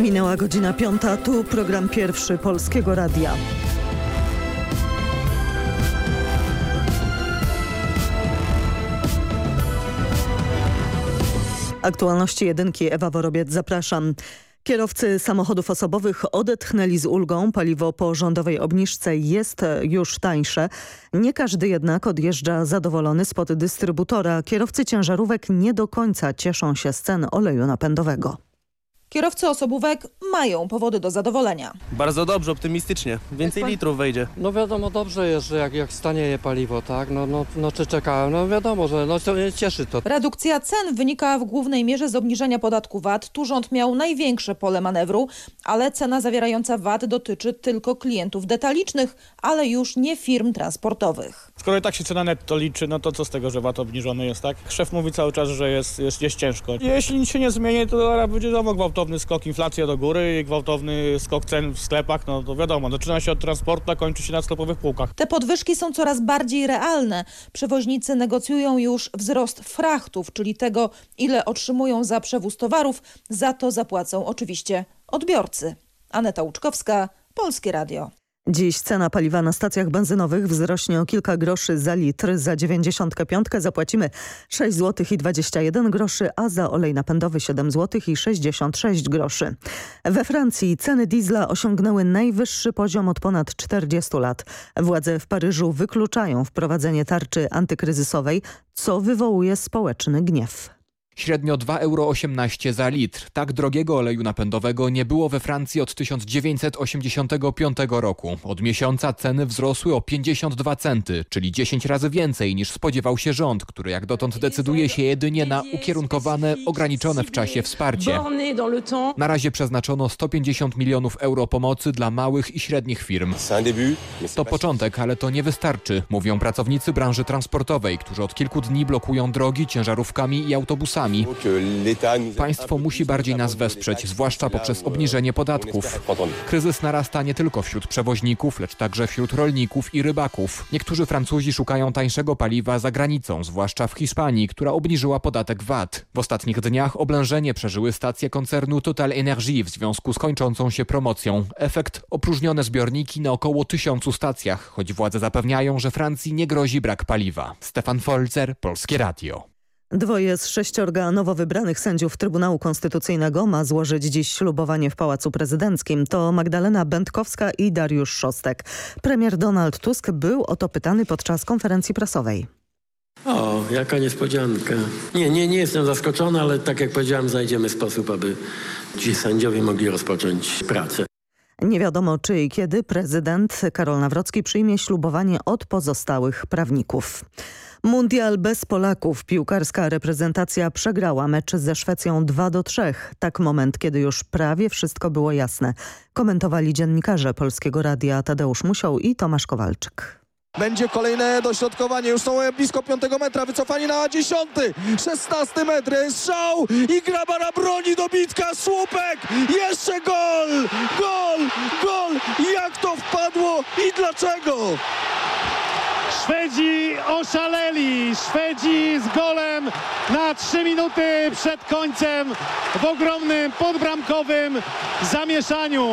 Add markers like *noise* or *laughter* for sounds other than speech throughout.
Minęła godzina piąta, tu program pierwszy Polskiego Radia. Aktualności jedynki Ewa Worobiec, zapraszam. Kierowcy samochodów osobowych odetchnęli z ulgą. Paliwo po rządowej obniżce jest już tańsze. Nie każdy jednak odjeżdża zadowolony spod dystrybutora. Kierowcy ciężarówek nie do końca cieszą się z cen oleju napędowego. Kierowcy osobówek mają powody do zadowolenia. Bardzo dobrze, optymistycznie. Więcej litrów wejdzie. No wiadomo, dobrze jest, że jak, jak stanieje paliwo, tak? No, no, no czy czekałem, no wiadomo, że no, to mnie cieszy to. Redukcja cen wynika w głównej mierze z obniżenia podatku VAT. Tu rząd miał największe pole manewru, ale cena zawierająca VAT dotyczy tylko klientów detalicznych, ale już nie firm transportowych. Skoro i tak się cena netto liczy, no to co z tego, że VAT obniżony jest, tak? Szef mówi cały czas, że jest, jest, jest ciężko. Jeśli nic się nie zmieni, to będzie znowu gwałtowny skok, inflacja do góry i gwałtowny skok cen w sklepach, no to wiadomo, zaczyna się od transportu, a kończy się na sklepowych półkach. Te podwyżki są coraz bardziej realne. Przewoźnicy negocjują już wzrost frachtów, czyli tego, ile otrzymują za przewóz towarów, za to zapłacą oczywiście odbiorcy. Aneta Łuczkowska, Polskie Radio. Dziś cena paliwa na stacjach benzynowych wzrośnie o kilka groszy za litr. Za 95 zapłacimy 6 zł i 21 groszy, a za olej napędowy 7 zł i 66 groszy. We Francji ceny diesla osiągnęły najwyższy poziom od ponad 40 lat. Władze w Paryżu wykluczają wprowadzenie tarczy antykryzysowej, co wywołuje społeczny gniew. Średnio 2,18 euro za litr. Tak drogiego oleju napędowego nie było we Francji od 1985 roku. Od miesiąca ceny wzrosły o 52 centy, czyli 10 razy więcej niż spodziewał się rząd, który jak dotąd decyduje się jedynie na ukierunkowane, ograniczone w czasie wsparcie. Na razie przeznaczono 150 milionów euro pomocy dla małych i średnich firm. To początek, ale to nie wystarczy, mówią pracownicy branży transportowej, którzy od kilku dni blokują drogi ciężarówkami i autobusami. Państwo musi bardziej nas wesprzeć, zwłaszcza poprzez obniżenie podatków. Kryzys narasta nie tylko wśród przewoźników, lecz także wśród rolników i rybaków. Niektórzy Francuzi szukają tańszego paliwa za granicą, zwłaszcza w Hiszpanii, która obniżyła podatek VAT. W ostatnich dniach oblężenie przeżyły stacje koncernu Total Energy w związku z kończącą się promocją. Efekt opróżnione zbiorniki na około tysiącu stacjach, choć władze zapewniają, że Francji nie grozi brak paliwa. Stefan Folzer, Polskie Radio. Dwoje z sześciorga nowo wybranych sędziów Trybunału Konstytucyjnego ma złożyć dziś ślubowanie w Pałacu Prezydenckim. To Magdalena Będkowska i Dariusz Szostek. Premier Donald Tusk był o to pytany podczas konferencji prasowej. O, jaka niespodzianka. Nie, nie, nie jestem zaskoczony, ale tak jak powiedziałem, znajdziemy sposób, aby ci sędziowie mogli rozpocząć pracę. Nie wiadomo czy i kiedy prezydent Karol Nawrocki przyjmie ślubowanie od pozostałych prawników. Mundial bez Polaków. Piłkarska reprezentacja przegrała mecz ze Szwecją 2 do 3. Tak moment, kiedy już prawie wszystko było jasne. Komentowali dziennikarze Polskiego Radia Tadeusz Musiał i Tomasz Kowalczyk. Będzie kolejne dośrodkowanie, już są blisko 5 metra, wycofanie na 10, 16 metr, strzał i Grabara broni dobitka, słupek, jeszcze gol, gol, gol, jak to wpadło i dlaczego? Szwedzi oszaleli. Szwedzi z golem na 3 minuty przed końcem w ogromnym podbramkowym zamieszaniu.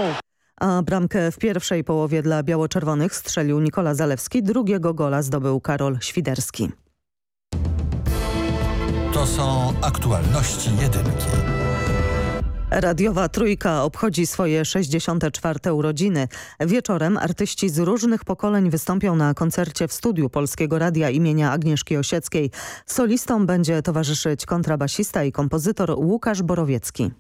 A bramkę w pierwszej połowie dla biało-czerwonych strzelił Nikola Zalewski. Drugiego gola zdobył Karol Świderski. To są aktualności jedynki. Radiowa Trójka obchodzi swoje 64. urodziny. Wieczorem artyści z różnych pokoleń wystąpią na koncercie w studiu Polskiego Radia imienia Agnieszki Osieckiej. Solistą będzie towarzyszyć kontrabasista i kompozytor Łukasz Borowiecki.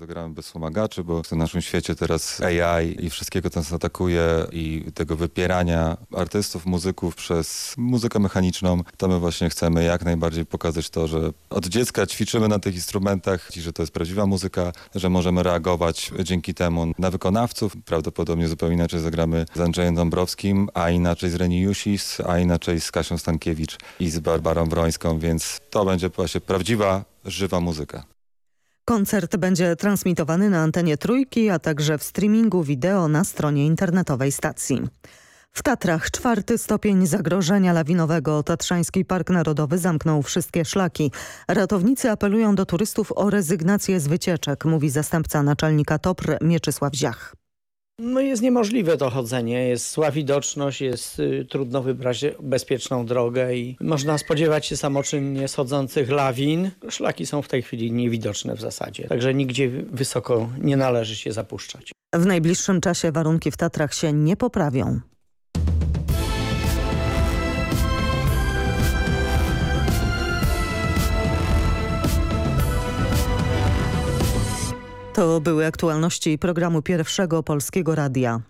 Zagramy bez wspomagaczy, bo w naszym świecie teraz AI i wszystkiego, co nas atakuje i tego wypierania artystów, muzyków przez muzykę mechaniczną, to my właśnie chcemy jak najbardziej pokazać to, że od dziecka ćwiczymy na tych instrumentach i że to jest prawdziwa muzyka, że możemy reagować dzięki temu na wykonawców. Prawdopodobnie zupełnie inaczej zagramy z Andrzejem Dąbrowskim, a inaczej z Reni Jusis, a inaczej z Kasią Stankiewicz i z Barbarą Wrońską, więc to będzie właśnie prawdziwa, żywa muzyka. Koncert będzie transmitowany na antenie Trójki, a także w streamingu wideo na stronie internetowej stacji. W Tatrach czwarty stopień zagrożenia lawinowego. Tatrzański Park Narodowy zamknął wszystkie szlaki. Ratownicy apelują do turystów o rezygnację z wycieczek, mówi zastępca naczelnika TOPR Mieczysław Ziach. No jest niemożliwe to chodzenie, jest sła widoczność, jest y, trudno wybrać bezpieczną drogę i można spodziewać się samoczynnie schodzących lawin. Szlaki są w tej chwili niewidoczne w zasadzie, także nigdzie wysoko nie należy się zapuszczać. W najbliższym czasie warunki w Tatrach się nie poprawią. To były aktualności programu Pierwszego Polskiego Radia.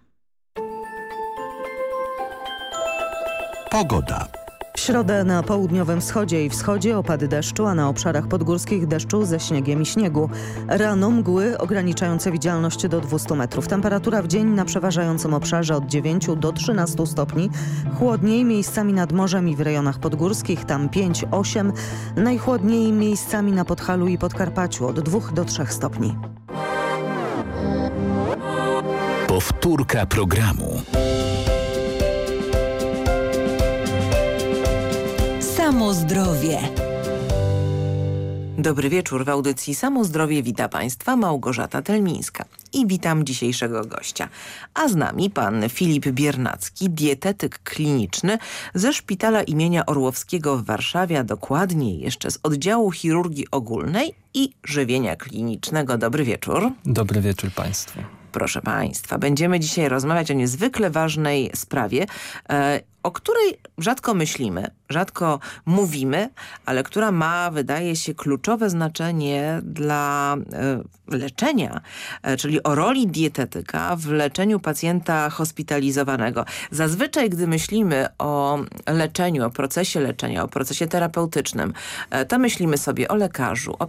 Pogoda. W środę na południowym wschodzie i wschodzie opady deszczu, a na obszarach podgórskich deszczu ze śniegiem i śniegu. Rano mgły ograniczające widzialność do 200 metrów. Temperatura w dzień na przeważającym obszarze od 9 do 13 stopni. Chłodniej miejscami nad morzem i w rejonach podgórskich, tam 5-8. Najchłodniej miejscami na Podhalu i Podkarpaciu od 2 do 3 stopni. Powtórka programu. Samo zdrowie. Dobry wieczór. W audycji Samo Zdrowie wita Państwa Małgorzata Telmińska. I witam dzisiejszego gościa. A z nami pan Filip Biernacki, dietetyk kliniczny ze Szpitala imienia Orłowskiego w Warszawie, a dokładniej jeszcze z oddziału chirurgii ogólnej i żywienia klinicznego. Dobry wieczór. Dobry wieczór Państwu. Proszę Państwa, będziemy dzisiaj rozmawiać o niezwykle ważnej sprawie, e, o której rzadko myślimy, rzadko mówimy, ale która ma, wydaje się, kluczowe znaczenie dla e, leczenia, e, czyli o roli dietetyka w leczeniu pacjenta hospitalizowanego. Zazwyczaj, gdy myślimy o leczeniu, o procesie leczenia, o procesie terapeutycznym, e, to myślimy sobie o lekarzu, o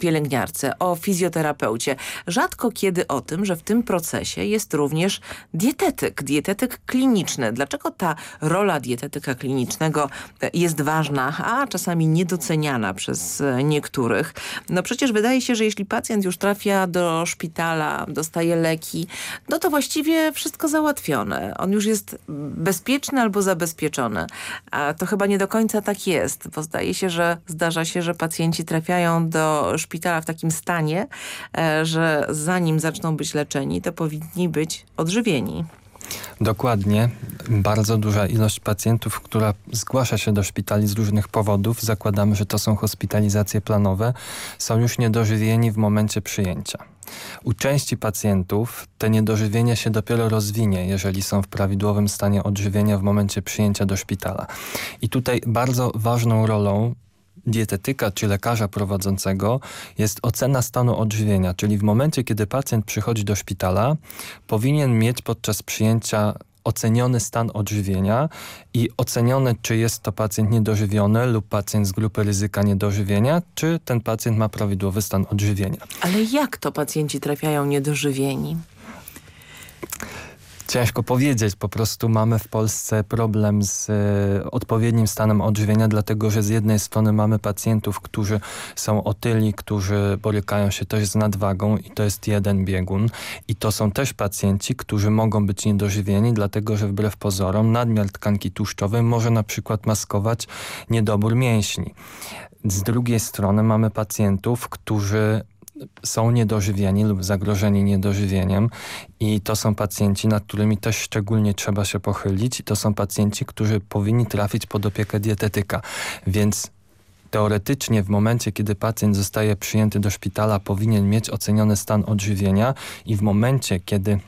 pielęgniarce, o fizjoterapeucie. Rzadko kiedy o tym, że w tym procesie jest również dietetyk, dietetyk kliniczny. Dlaczego ta rola dietetyka klinicznego jest ważna, a czasami niedoceniana przez niektórych? No przecież wydaje się, że jeśli pacjent już trafia do szpitala, dostaje leki, no to właściwie wszystko załatwione. On już jest bezpieczny albo zabezpieczony. A to chyba nie do końca tak jest, bo zdaje się, że zdarza się, że pacjenci trafiają do szpitala w takim stanie, e, że zanim zaczną być leczeni, to powinni być odżywieni. Dokładnie. Bardzo duża ilość pacjentów, która zgłasza się do szpitali z różnych powodów, zakładamy, że to są hospitalizacje planowe, są już niedożywieni w momencie przyjęcia. U części pacjentów te niedożywienie się dopiero rozwinie, jeżeli są w prawidłowym stanie odżywienia w momencie przyjęcia do szpitala. I tutaj bardzo ważną rolą dietetyka czy lekarza prowadzącego jest ocena stanu odżywienia, czyli w momencie, kiedy pacjent przychodzi do szpitala, powinien mieć podczas przyjęcia oceniony stan odżywienia i ocenione, czy jest to pacjent niedożywiony lub pacjent z grupy ryzyka niedożywienia, czy ten pacjent ma prawidłowy stan odżywienia. Ale jak to pacjenci trafiają niedożywieni? Ciężko powiedzieć, po prostu mamy w Polsce problem z e, odpowiednim stanem odżywienia, dlatego że z jednej strony mamy pacjentów, którzy są otyli, którzy borykają się też z nadwagą i to jest jeden biegun i to są też pacjenci, którzy mogą być niedożywieni, dlatego że wbrew pozorom nadmiar tkanki tłuszczowej może na przykład maskować niedobór mięśni. Z drugiej strony mamy pacjentów, którzy są niedożywieni lub zagrożeni niedożywieniem i to są pacjenci, nad którymi też szczególnie trzeba się pochylić. I to są pacjenci, którzy powinni trafić pod opiekę dietetyka, więc teoretycznie w momencie, kiedy pacjent zostaje przyjęty do szpitala powinien mieć oceniony stan odżywienia i w momencie, kiedy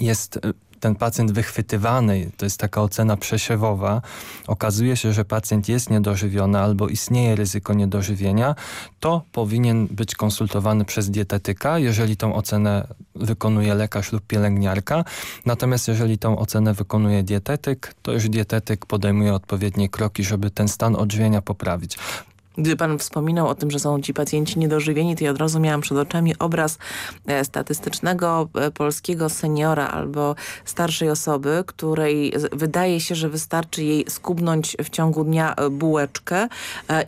jest ten pacjent wychwytywany, to jest taka ocena przesiewowa, okazuje się, że pacjent jest niedożywiony albo istnieje ryzyko niedożywienia, to powinien być konsultowany przez dietetyka, jeżeli tą ocenę wykonuje lekarz lub pielęgniarka. Natomiast jeżeli tą ocenę wykonuje dietetyk, to już dietetyk podejmuje odpowiednie kroki, żeby ten stan odżywienia poprawić. Gdy pan wspominał o tym, że są ci pacjenci niedożywieni, to ja od razu miałam przed oczami obraz e, statystycznego e, polskiego seniora albo starszej osoby, której wydaje się, że wystarczy jej skubnąć w ciągu dnia e, bułeczkę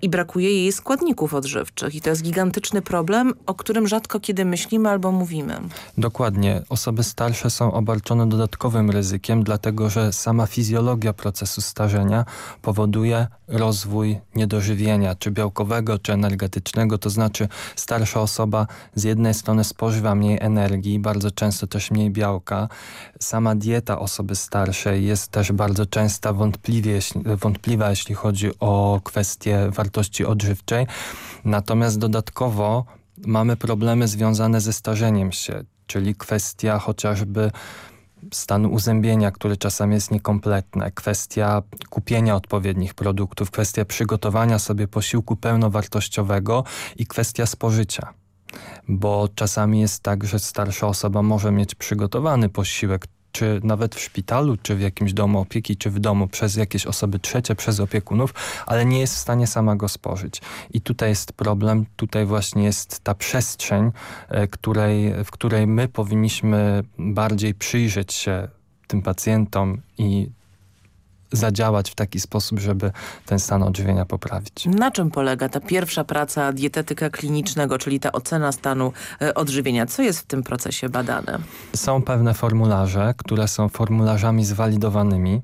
i brakuje jej składników odżywczych. I to jest gigantyczny problem, o którym rzadko kiedy myślimy albo mówimy. Dokładnie. Osoby starsze są obarczone dodatkowym ryzykiem, dlatego że sama fizjologia procesu starzenia powoduje rozwój niedożywienia, czy białkowego, czy energetycznego. To znaczy starsza osoba z jednej strony spożywa mniej energii, bardzo często też mniej białka. Sama dieta osoby starszej jest też bardzo często wątpliwa, jeśli chodzi o kwestię wartości odżywczej. Natomiast dodatkowo mamy problemy związane ze starzeniem się, czyli kwestia chociażby stanu uzębienia, który czasami jest niekompletne, kwestia kupienia odpowiednich produktów, kwestia przygotowania sobie posiłku pełnowartościowego i kwestia spożycia. Bo czasami jest tak, że starsza osoba może mieć przygotowany posiłek, czy nawet w szpitalu, czy w jakimś domu opieki, czy w domu przez jakieś osoby trzecie, przez opiekunów, ale nie jest w stanie sama go spożyć. I tutaj jest problem, tutaj właśnie jest ta przestrzeń, e, której, w której my powinniśmy bardziej przyjrzeć się tym pacjentom i zadziałać w taki sposób, żeby ten stan odżywienia poprawić. Na czym polega ta pierwsza praca dietetyka klinicznego, czyli ta ocena stanu e, odżywienia? Co jest w tym procesie badane? Są pewne formularze, które są formularzami zwalidowanymi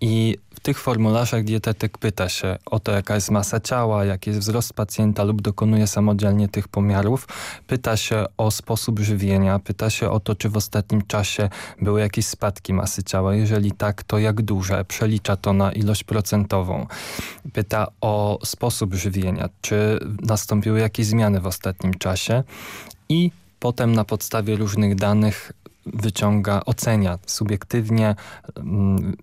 i tych formularzach dietetyk pyta się o to, jaka jest masa ciała, jaki jest wzrost pacjenta lub dokonuje samodzielnie tych pomiarów. Pyta się o sposób żywienia, pyta się o to, czy w ostatnim czasie były jakieś spadki masy ciała. Jeżeli tak, to jak duże? Przelicza to na ilość procentową. Pyta o sposób żywienia, czy nastąpiły jakieś zmiany w ostatnim czasie i potem na podstawie różnych danych wyciąga, ocenia subiektywnie, mm,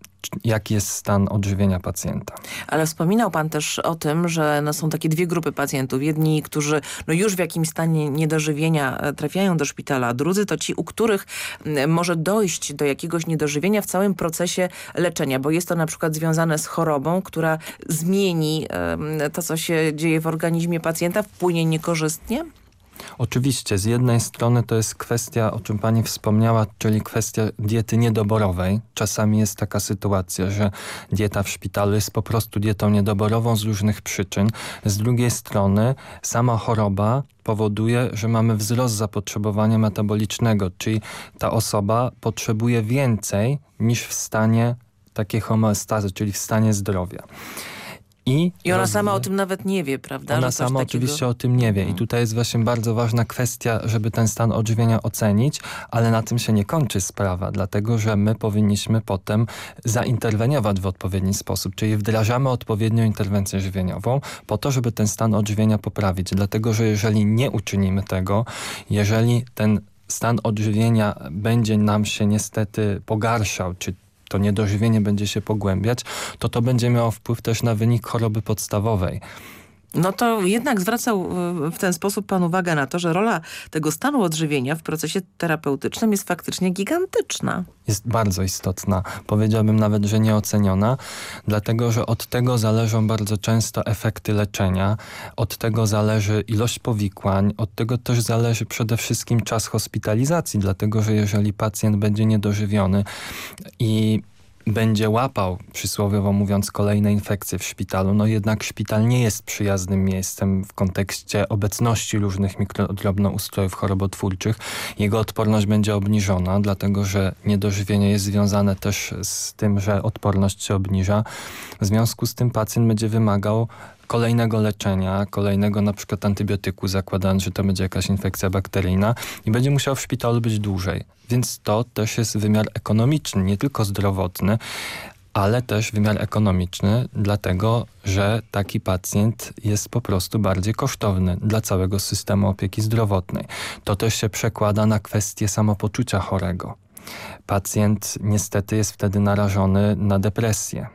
jaki jest stan odżywienia pacjenta. Ale wspominał pan też o tym, że no, są takie dwie grupy pacjentów. Jedni, którzy no, już w jakimś stanie niedożywienia e, trafiają do szpitala, drudzy to ci, u których może dojść do jakiegoś niedożywienia w całym procesie leczenia, bo jest to na przykład związane z chorobą, która zmieni to, co się dzieje w organizmie pacjenta, wpłynie niekorzystnie? Oczywiście, z jednej strony to jest kwestia, o czym pani wspomniała, czyli kwestia diety niedoborowej. Czasami jest taka sytuacja, że dieta w szpitalu jest po prostu dietą niedoborową z różnych przyczyn. Z drugiej strony sama choroba powoduje, że mamy wzrost zapotrzebowania metabolicznego, czyli ta osoba potrzebuje więcej niż w stanie takiej homeostazy, czyli w stanie zdrowia. I, I ona sama o tym nawet nie wie, prawda? ona sama takiego... oczywiście o tym nie wie. I tutaj jest właśnie bardzo ważna kwestia, żeby ten stan odżywienia ocenić, ale na tym się nie kończy sprawa, dlatego że my powinniśmy potem zainterweniować w odpowiedni sposób, czyli wdrażamy odpowiednią interwencję żywieniową po to, żeby ten stan odżywienia poprawić, dlatego że jeżeli nie uczynimy tego, jeżeli ten stan odżywienia będzie nam się niestety pogarszał, czy to niedożywienie będzie się pogłębiać, to to będzie miało wpływ też na wynik choroby podstawowej. No to jednak zwracał y, w ten sposób pan uwagę na to, że rola tego stanu odżywienia w procesie terapeutycznym jest faktycznie gigantyczna. Jest bardzo istotna, powiedziałbym nawet, że nieoceniona, dlatego że od tego zależą bardzo często efekty leczenia, od tego zależy ilość powikłań, od tego też zależy przede wszystkim czas hospitalizacji, dlatego że jeżeli pacjent będzie niedożywiony i będzie łapał, przysłowiowo mówiąc, kolejne infekcje w szpitalu, no jednak szpital nie jest przyjaznym miejscem w kontekście obecności różnych mikrodrobnoustrojów chorobotwórczych. Jego odporność będzie obniżona, dlatego że niedożywienie jest związane też z tym, że odporność się obniża. W związku z tym pacjent będzie wymagał kolejnego leczenia, kolejnego na przykład antybiotyku, zakładając, że to będzie jakaś infekcja bakteryjna i będzie musiał w szpitalu być dłużej. Więc to też jest wymiar ekonomiczny, nie tylko zdrowotny, ale też wymiar ekonomiczny, dlatego że taki pacjent jest po prostu bardziej kosztowny dla całego systemu opieki zdrowotnej. To też się przekłada na kwestię samopoczucia chorego. Pacjent niestety jest wtedy narażony na depresję.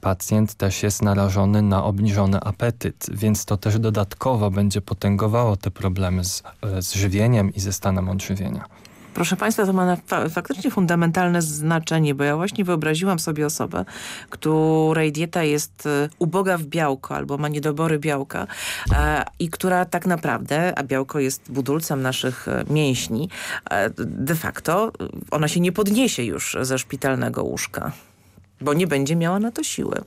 Pacjent też jest narażony na obniżony apetyt, więc to też dodatkowo będzie potęgowało te problemy z, z żywieniem i ze stanem odżywienia. Proszę Państwa, to ma fa faktycznie fundamentalne znaczenie, bo ja właśnie wyobraziłam sobie osobę, której dieta jest e, uboga w białko albo ma niedobory białka e, i która tak naprawdę, a białko jest budulcem naszych e, mięśni, de facto ona się nie podniesie już ze szpitalnego łóżka, bo nie będzie miała na to siły.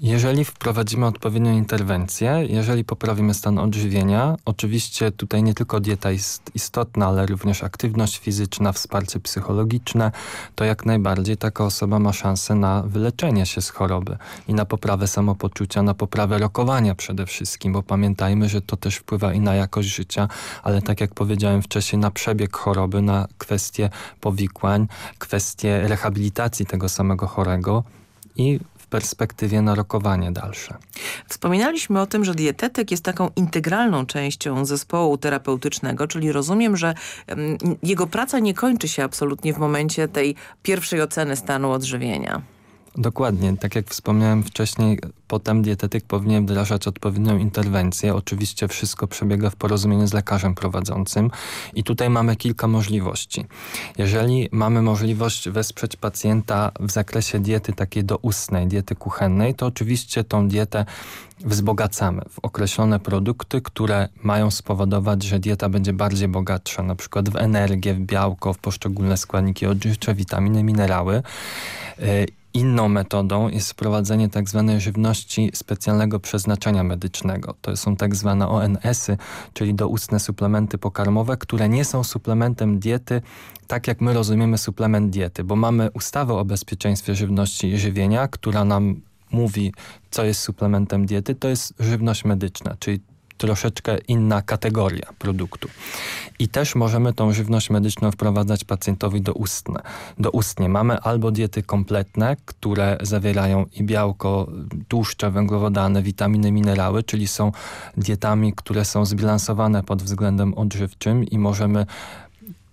Jeżeli wprowadzimy odpowiednią interwencję, jeżeli poprawimy stan odżywienia, oczywiście tutaj nie tylko dieta jest istotna, ale również aktywność fizyczna, wsparcie psychologiczne, to jak najbardziej taka osoba ma szansę na wyleczenie się z choroby i na poprawę samopoczucia, na poprawę rokowania przede wszystkim, bo pamiętajmy, że to też wpływa i na jakość życia, ale tak jak powiedziałem wcześniej, na przebieg choroby, na kwestie powikłań, kwestie rehabilitacji tego samego chorego i perspektywie na rokowanie dalsze. Wspominaliśmy o tym, że dietetyk jest taką integralną częścią zespołu terapeutycznego, czyli rozumiem, że jego praca nie kończy się absolutnie w momencie tej pierwszej oceny stanu odżywienia. Dokładnie. Tak jak wspomniałem wcześniej, potem dietetyk powinien wdrażać odpowiednią interwencję. Oczywiście wszystko przebiega w porozumieniu z lekarzem prowadzącym i tutaj mamy kilka możliwości. Jeżeli mamy możliwość wesprzeć pacjenta w zakresie diety takiej doustnej, diety kuchennej, to oczywiście tą dietę wzbogacamy w określone produkty, które mają spowodować, że dieta będzie bardziej bogatsza, na przykład w energię, w białko, w poszczególne składniki odżywcze, witaminy, minerały. Inną metodą jest wprowadzenie tzw. Tak żywności specjalnego przeznaczenia medycznego. To są tak zwane ONS-y, czyli doustne suplementy pokarmowe, które nie są suplementem diety, tak jak my rozumiemy suplement diety, bo mamy ustawę o bezpieczeństwie żywności i żywienia, która nam mówi, co jest suplementem diety, to jest żywność medyczna, czyli troszeczkę inna kategoria produktu. I też możemy tą żywność medyczną wprowadzać pacjentowi do, ustne. do ustnie. Mamy albo diety kompletne, które zawierają i białko, tłuszcze, węglowodany, witaminy, minerały, czyli są dietami, które są zbilansowane pod względem odżywczym i możemy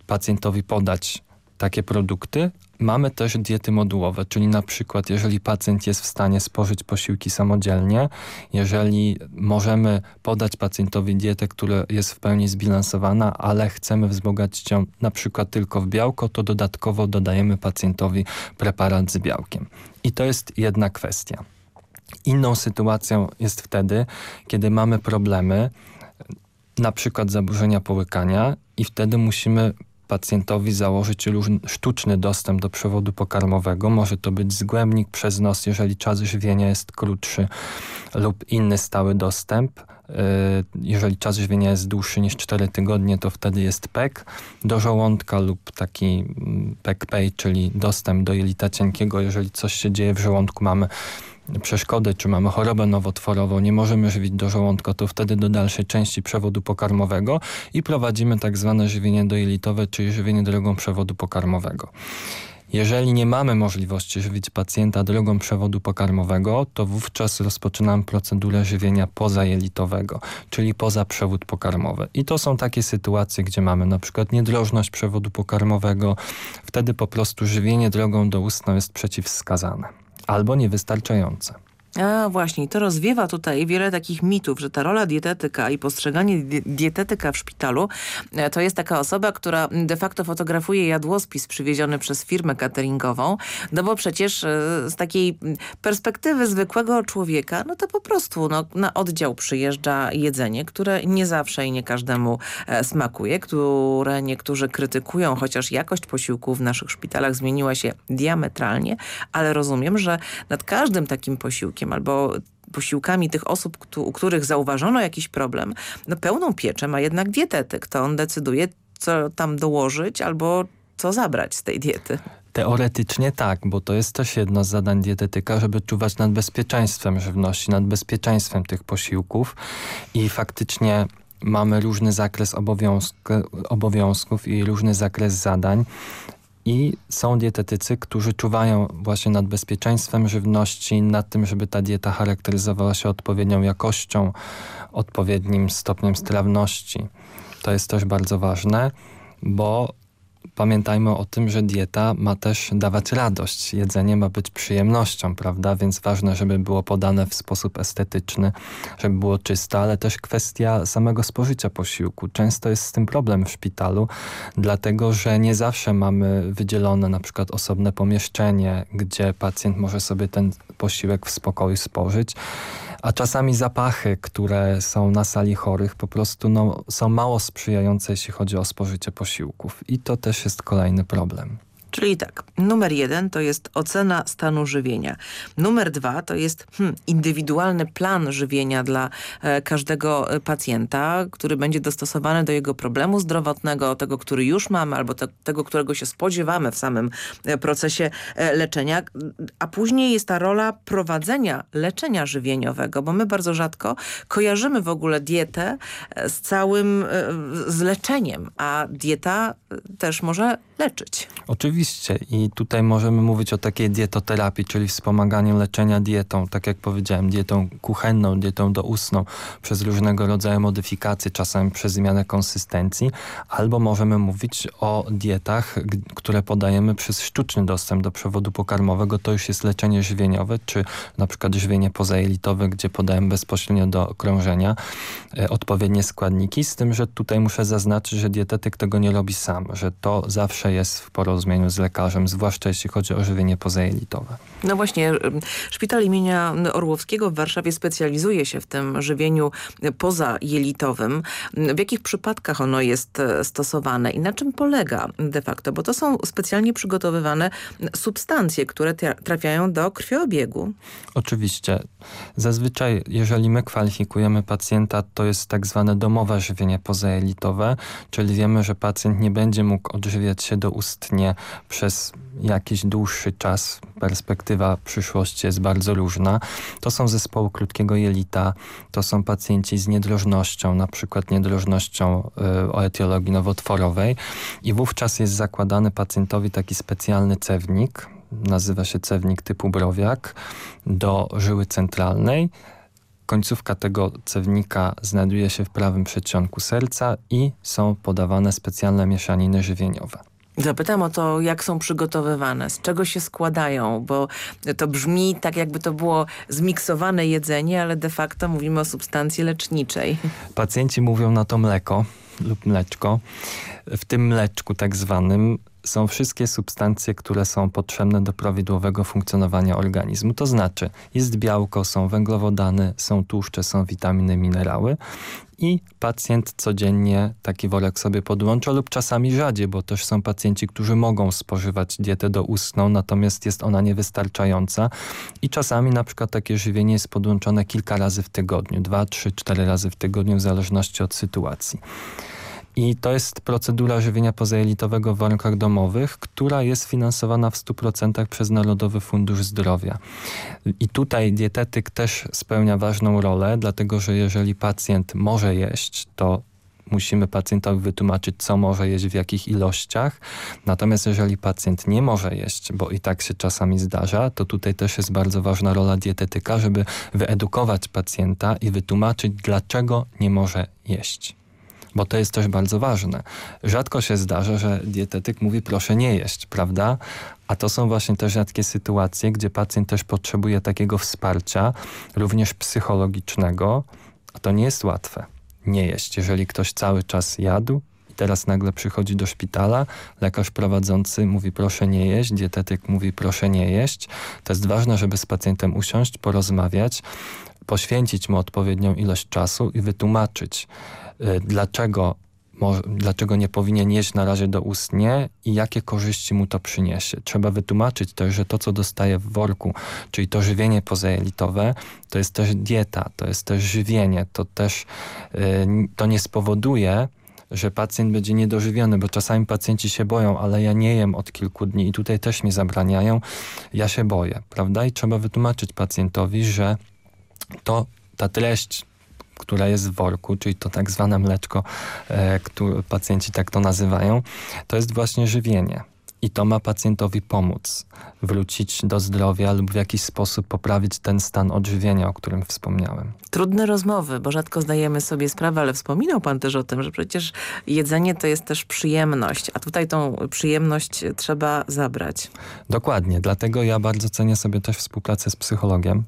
pacjentowi podać takie produkty. Mamy też diety modułowe, czyli na przykład jeżeli pacjent jest w stanie spożyć posiłki samodzielnie, jeżeli możemy podać pacjentowi dietę, która jest w pełni zbilansowana, ale chcemy wzbogacić ją na przykład tylko w białko, to dodatkowo dodajemy pacjentowi preparat z białkiem. I to jest jedna kwestia. Inną sytuacją jest wtedy, kiedy mamy problemy, na przykład zaburzenia połykania i wtedy musimy pacjentowi założyć sztuczny dostęp do przewodu pokarmowego. Może to być zgłębnik przez nos, jeżeli czas żywienia jest krótszy lub inny stały dostęp. Y, jeżeli czas żywienia jest dłuższy niż 4 tygodnie, to wtedy jest PEK do żołądka lub taki mm, PEK-PEJ, czyli dostęp do jelita cienkiego. Jeżeli coś się dzieje w żołądku, mamy przeszkody, czy mamy chorobę nowotworową, nie możemy żywić do żołądka, to wtedy do dalszej części przewodu pokarmowego i prowadzimy tak zwane żywienie dojelitowe, czyli żywienie drogą przewodu pokarmowego. Jeżeli nie mamy możliwości żywić pacjenta drogą przewodu pokarmowego, to wówczas rozpoczynamy procedurę żywienia pozajelitowego, czyli poza przewód pokarmowy. I to są takie sytuacje, gdzie mamy na przykład niedrożność przewodu pokarmowego. Wtedy po prostu żywienie drogą doustną jest przeciwwskazane albo niewystarczające. A właśnie, to rozwiewa tutaj wiele takich mitów, że ta rola dietetyka i postrzeganie dietetyka w szpitalu e, to jest taka osoba, która de facto fotografuje jadłospis przywieziony przez firmę cateringową, no bo przecież e, z takiej perspektywy zwykłego człowieka, no to po prostu no, na oddział przyjeżdża jedzenie, które nie zawsze i nie każdemu e, smakuje, które niektórzy krytykują, chociaż jakość posiłków w naszych szpitalach zmieniła się diametralnie, ale rozumiem, że nad każdym takim posiłkiem albo posiłkami tych osób, u których zauważono jakiś problem, no pełną pieczę ma jednak dietetyk. To on decyduje, co tam dołożyć albo co zabrać z tej diety. Teoretycznie tak, bo to jest też jedno z zadań dietetyka, żeby czuwać nad bezpieczeństwem żywności, nad bezpieczeństwem tych posiłków i faktycznie mamy różny zakres obowiązk obowiązków i różny zakres zadań. I są dietetycy, którzy czuwają właśnie nad bezpieczeństwem żywności, nad tym, żeby ta dieta charakteryzowała się odpowiednią jakością, odpowiednim stopniem strawności. To jest też bardzo ważne, bo pamiętajmy o tym, że dieta ma też dawać radość. Jedzenie ma być przyjemnością, prawda? Więc ważne, żeby było podane w sposób estetyczny, żeby było czyste, ale też kwestia samego spożycia posiłku. Często jest z tym problem w szpitalu, dlatego że nie zawsze mamy wydzielone na przykład osobne pomieszczenie, gdzie pacjent może sobie ten posiłek w spokoju spożyć a czasami zapachy, które są na sali chorych po prostu no, są mało sprzyjające, jeśli chodzi o spożycie posiłków. I to też jest kolejny problem. Czyli tak, numer jeden to jest ocena stanu żywienia. Numer dwa to jest hmm, indywidualny plan żywienia dla e, każdego e, pacjenta, który będzie dostosowany do jego problemu zdrowotnego, tego, który już mamy, albo te, tego, którego się spodziewamy w samym e, procesie e, leczenia. A później jest ta rola prowadzenia leczenia żywieniowego, bo my bardzo rzadko kojarzymy w ogóle dietę e, z całym, e, z leczeniem, a dieta też może leczyć. Oczywiście i tutaj możemy mówić o takiej dietoterapii, czyli wspomaganiu leczenia dietą, tak jak powiedziałem, dietą kuchenną, dietą doustną, przez różnego rodzaju modyfikacje, czasami przez zmianę konsystencji, albo możemy mówić o dietach, które podajemy przez sztuczny dostęp do przewodu pokarmowego, to już jest leczenie żywieniowe, czy na przykład żywienie pozajelitowe, gdzie podajemy bezpośrednio do krążenia e, odpowiednie składniki, z tym, że tutaj muszę zaznaczyć, że dietetyk tego nie robi sam, że to zawsze jest w porozumieniu z lekarzem, zwłaszcza jeśli chodzi o żywienie pozajelitowe. No właśnie, szpital imienia Orłowskiego w Warszawie specjalizuje się w tym żywieniu pozajelitowym. W jakich przypadkach ono jest e, stosowane i na czym polega de facto? Bo to są specjalnie przygotowywane substancje, które trafiają do krwiobiegu. Oczywiście. Zazwyczaj, jeżeli my kwalifikujemy pacjenta, to jest tak zwane domowe żywienie pozajelitowe, czyli wiemy, że pacjent nie będzie mógł odżywiać się doustnie przez jakiś dłuższy czas. Perspektywa przyszłości jest bardzo różna. To są zespoły krótkiego jelita, to są pacjenci z niedrożnością, na przykład niedrożnością y, o etiologii nowotworowej i wówczas jest zakładany pacjentowi taki specjalny cewnik, nazywa się cewnik typu browiak, do żyły centralnej. Końcówka tego cewnika znajduje się w prawym przedsionku serca i są podawane specjalne mieszaniny żywieniowe. Zapytam o to, jak są przygotowywane, z czego się składają, bo to brzmi tak, jakby to było zmiksowane jedzenie, ale de facto mówimy o substancji leczniczej. Pacjenci mówią na to mleko lub mleczko. W tym mleczku tak zwanym są wszystkie substancje, które są potrzebne do prawidłowego funkcjonowania organizmu. To znaczy jest białko, są węglowodany, są tłuszcze, są witaminy, minerały i pacjent codziennie taki worek sobie podłącza lub czasami rzadziej, bo też są pacjenci, którzy mogą spożywać dietę doustną, natomiast jest ona niewystarczająca i czasami na przykład takie żywienie jest podłączone kilka razy w tygodniu, dwa, trzy, cztery razy w tygodniu w zależności od sytuacji. I to jest procedura żywienia pozajelitowego w warunkach domowych, która jest finansowana w 100% przez Narodowy Fundusz Zdrowia. I tutaj dietetyk też spełnia ważną rolę, dlatego że jeżeli pacjent może jeść, to musimy pacjentowi wytłumaczyć, co może jeść, w jakich ilościach. Natomiast jeżeli pacjent nie może jeść, bo i tak się czasami zdarza, to tutaj też jest bardzo ważna rola dietetyka, żeby wyedukować pacjenta i wytłumaczyć, dlaczego nie może jeść bo to jest też bardzo ważne. Rzadko się zdarza, że dietetyk mówi proszę nie jeść, prawda? A to są właśnie te rzadkie sytuacje, gdzie pacjent też potrzebuje takiego wsparcia, również psychologicznego, a to nie jest łatwe. Nie jeść. Jeżeli ktoś cały czas jadł, teraz nagle przychodzi do szpitala, lekarz prowadzący mówi proszę nie jeść, dietetyk mówi proszę nie jeść. To jest ważne, żeby z pacjentem usiąść, porozmawiać, poświęcić mu odpowiednią ilość czasu i wytłumaczyć, dlaczego, dlaczego nie powinien jeść na razie doustnie i jakie korzyści mu to przyniesie. Trzeba wytłumaczyć też, że to, co dostaje w worku, czyli to żywienie pozajelitowe, to jest też dieta, to jest też żywienie, to też y, to nie spowoduje, że pacjent będzie niedożywiony, bo czasami pacjenci się boją, ale ja nie jem od kilku dni i tutaj też mi zabraniają, ja się boję, prawda? I trzeba wytłumaczyć pacjentowi, że to ta treść która jest w worku, czyli to tak zwane mleczko, e, które pacjenci tak to nazywają, to jest właśnie żywienie. I to ma pacjentowi pomóc wrócić do zdrowia lub w jakiś sposób poprawić ten stan odżywienia, o którym wspomniałem. Trudne rozmowy, bo rzadko zdajemy sobie sprawę, ale wspominał pan też o tym, że przecież jedzenie to jest też przyjemność, a tutaj tą przyjemność trzeba zabrać. Dokładnie, dlatego ja bardzo cenię sobie też współpracę z psychologiem,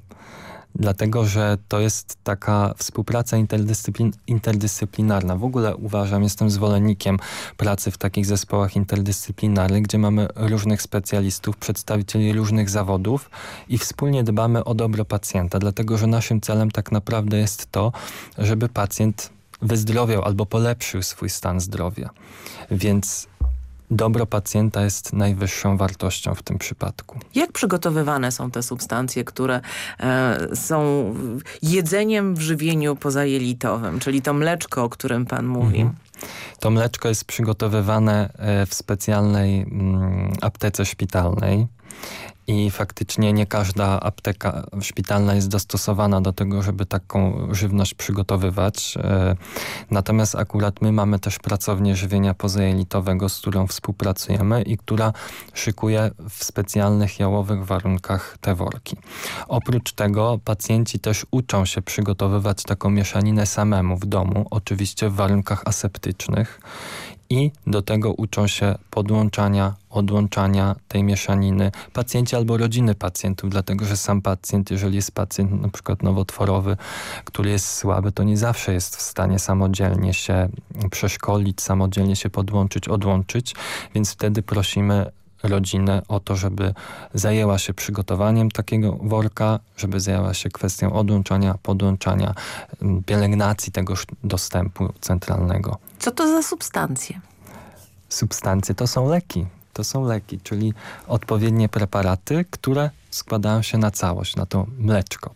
dlatego że to jest taka współpraca interdyscyplin interdyscyplinarna. W ogóle uważam, jestem zwolennikiem pracy w takich zespołach interdyscyplinarnych, gdzie mamy różnych specjalistów, przedstawicieli różnych zawodów i wspólnie dbamy o dobro pacjenta, dlatego że naszym celem tak naprawdę jest to, żeby pacjent wyzdrowiał albo polepszył swój stan zdrowia. Więc dobro pacjenta jest najwyższą wartością w tym przypadku. Jak przygotowywane są te substancje, które e, są jedzeniem w żywieniu pozajelitowym, czyli to mleczko, o którym pan mówi? Mhm. To mleczko jest przygotowywane e, w specjalnej mm, aptece szpitalnej i faktycznie nie każda apteka szpitalna jest dostosowana do tego, żeby taką żywność przygotowywać. E, natomiast akurat my mamy też pracownię żywienia pozajelitowego, z którą współpracujemy i która szykuje w specjalnych jałowych warunkach te worki. Oprócz tego pacjenci też uczą się przygotowywać taką mieszaninę samemu w domu, oczywiście w warunkach aseptycznych i do tego uczą się podłączania, odłączania tej mieszaniny pacjenci albo rodziny pacjentów, dlatego że sam pacjent, jeżeli jest pacjent na przykład nowotworowy, który jest słaby, to nie zawsze jest w stanie samodzielnie się przeszkolić, samodzielnie się podłączyć, odłączyć, więc wtedy prosimy rodzinę o to, żeby zajęła się przygotowaniem takiego worka, żeby zajęła się kwestią odłączania, podłączania, mm, pielęgnacji tego dostępu centralnego. Co to za substancje? Substancje to są leki. To są leki, czyli odpowiednie preparaty, które składają się na całość, na to mleczko.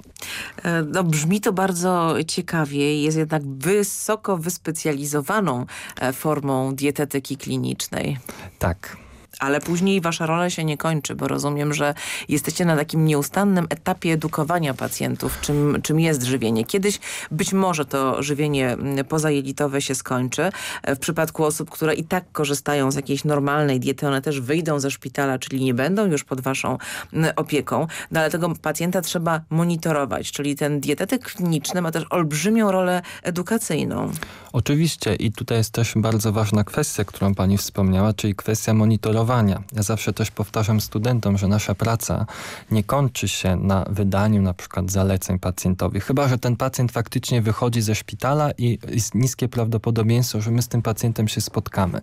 E, no, brzmi to bardzo ciekawie. Jest jednak wysoko wyspecjalizowaną e, formą dietetyki klinicznej. Tak. Ale później wasza rola się nie kończy, bo rozumiem, że jesteście na takim nieustannym etapie edukowania pacjentów, czym, czym jest żywienie. Kiedyś być może to żywienie mm, pozajelitowe się skończy. E, w przypadku osób, które i tak korzystają z jakiejś normalnej diety, one też wyjdą ze szpitala, czyli nie będą już pod waszą mm, opieką. No ale tego pacjenta trzeba monitorować, czyli ten dietetyk kliniczny ma też olbrzymią rolę edukacyjną. Oczywiście i tutaj jest też bardzo ważna kwestia, którą pani wspomniała, czyli kwestia monitorowania ja zawsze też powtarzam studentom, że nasza praca nie kończy się na wydaniu na przykład zaleceń pacjentowi, chyba że ten pacjent faktycznie wychodzi ze szpitala i jest niskie prawdopodobieństwo, że my z tym pacjentem się spotkamy.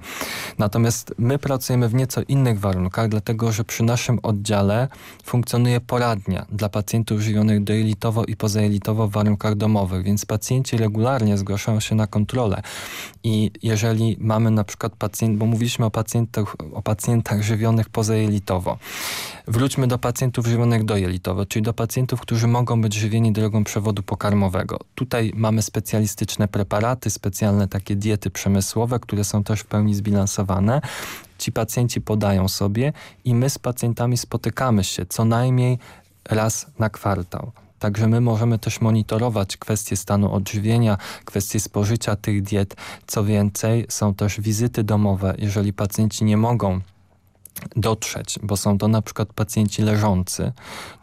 Natomiast my pracujemy w nieco innych warunkach, dlatego że przy naszym oddziale funkcjonuje poradnia dla pacjentów żywionych dojelitowo i pozajelitowo w warunkach domowych, więc pacjenci regularnie zgłaszają się na kontrolę. I jeżeli mamy na przykład pacjent, bo mówiliśmy o pacjentach, o pacjentach pacjentach żywionych pozajelitowo. Wróćmy do pacjentów żywionych dojelitowo, czyli do pacjentów, którzy mogą być żywieni drogą przewodu pokarmowego. Tutaj mamy specjalistyczne preparaty, specjalne takie diety przemysłowe, które są też w pełni zbilansowane. Ci pacjenci podają sobie i my z pacjentami spotykamy się co najmniej raz na kwartał. Także my możemy też monitorować kwestie stanu odżywienia, kwestie spożycia tych diet. Co więcej, są też wizyty domowe, jeżeli pacjenci nie mogą dotrzeć, bo są to na przykład pacjenci leżący,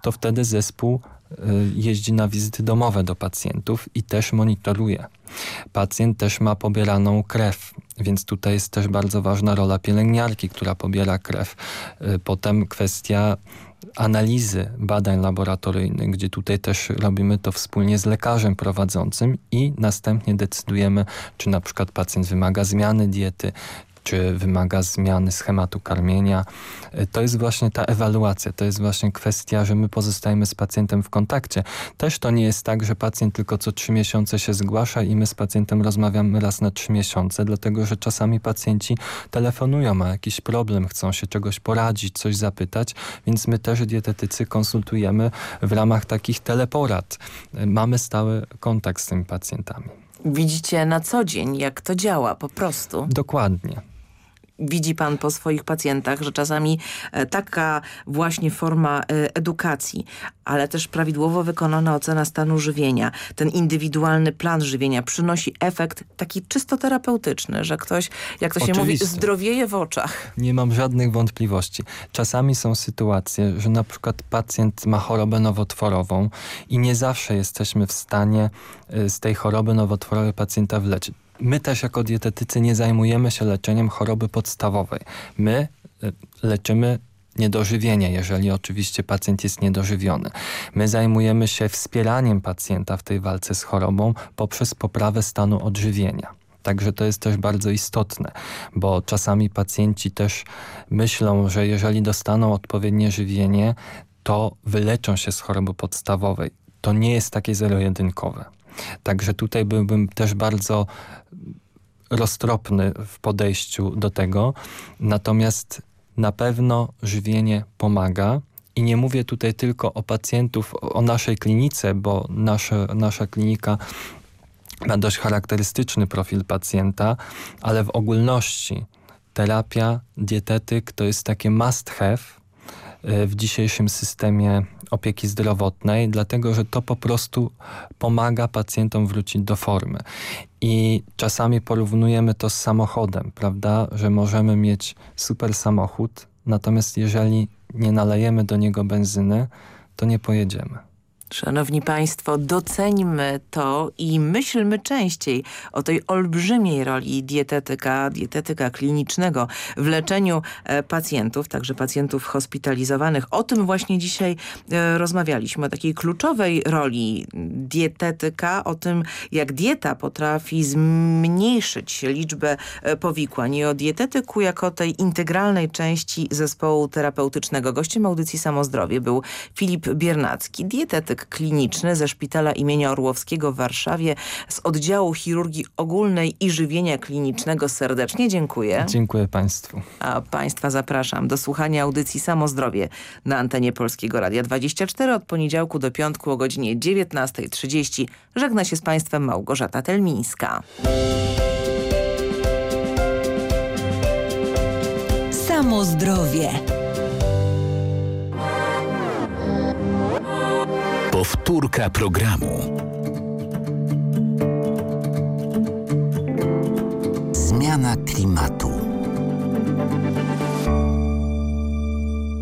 to wtedy zespół y, jeździ na wizyty domowe do pacjentów i też monitoruje. Pacjent też ma pobieraną krew, więc tutaj jest też bardzo ważna rola pielęgniarki, która pobiera krew. Y, potem kwestia analizy badań laboratoryjnych, gdzie tutaj też robimy to wspólnie z lekarzem prowadzącym i następnie decydujemy, czy na przykład pacjent wymaga zmiany diety, czy wymaga zmiany schematu karmienia. To jest właśnie ta ewaluacja, to jest właśnie kwestia, że my pozostajemy z pacjentem w kontakcie. Też to nie jest tak, że pacjent tylko co trzy miesiące się zgłasza i my z pacjentem rozmawiamy raz na trzy miesiące, dlatego że czasami pacjenci telefonują, ma jakiś problem, chcą się czegoś poradzić, coś zapytać, więc my też dietetycy konsultujemy w ramach takich teleporad. Mamy stały kontakt z tymi pacjentami. Widzicie na co dzień, jak to działa po prostu. Dokładnie widzi pan po swoich pacjentach, że czasami e, taka właśnie forma e, edukacji, ale też prawidłowo wykonana ocena stanu żywienia, ten indywidualny plan żywienia przynosi efekt taki czysto terapeutyczny, że ktoś, jak to się Oczywiście. mówi, zdrowieje w oczach. Nie mam żadnych wątpliwości. Czasami są sytuacje, że na przykład pacjent ma chorobę nowotworową i nie zawsze jesteśmy w stanie y, z tej choroby nowotworowej pacjenta wyleczyć. My też jako dietetycy nie zajmujemy się leczeniem choroby podstawowej. My y, leczymy niedożywienie, jeżeli oczywiście pacjent jest niedożywiony. My zajmujemy się wspieraniem pacjenta w tej walce z chorobą poprzez poprawę stanu odżywienia. Także to jest też bardzo istotne, bo czasami pacjenci też myślą, że jeżeli dostaną odpowiednie żywienie, to wyleczą się z choroby podstawowej. To nie jest takie zero-jedynkowe. Także tutaj byłbym też bardzo roztropny w podejściu do tego. Natomiast na pewno żywienie pomaga. I nie mówię tutaj tylko o pacjentów, o naszej klinice, bo nasza, nasza klinika ma dość charakterystyczny profil pacjenta, ale w ogólności terapia, dietetyk to jest takie must have y, w dzisiejszym systemie opieki zdrowotnej, dlatego że to po prostu pomaga pacjentom wrócić do formy. I czasami porównujemy to z samochodem, prawda, że możemy mieć super samochód, natomiast jeżeli nie nalejemy do niego benzyny, to nie pojedziemy. Szanowni Państwo, doceńmy to i myślmy częściej o tej olbrzymiej roli dietetyka, dietetyka klinicznego w leczeniu e, pacjentów, także pacjentów hospitalizowanych. O tym właśnie dzisiaj e, rozmawialiśmy, o takiej kluczowej roli dietetyka, o tym jak dieta potrafi zmniejszyć liczbę e, powikłań i o dietetyku jako tej integralnej części zespołu terapeutycznego. Gościem audycji Samozdrowie był Filip Biernacki, dietetyk kliniczny ze Szpitala imienia Orłowskiego w Warszawie z oddziału chirurgii ogólnej i żywienia klinicznego. Serdecznie dziękuję. Dziękuję Państwu. A Państwa zapraszam do słuchania audycji Samozdrowie na antenie Polskiego Radia 24 od poniedziałku do piątku o godzinie 19.30. Żegna się z Państwem Małgorzata Telmińska. Samo Powtórka programu. Zmiana klimatu.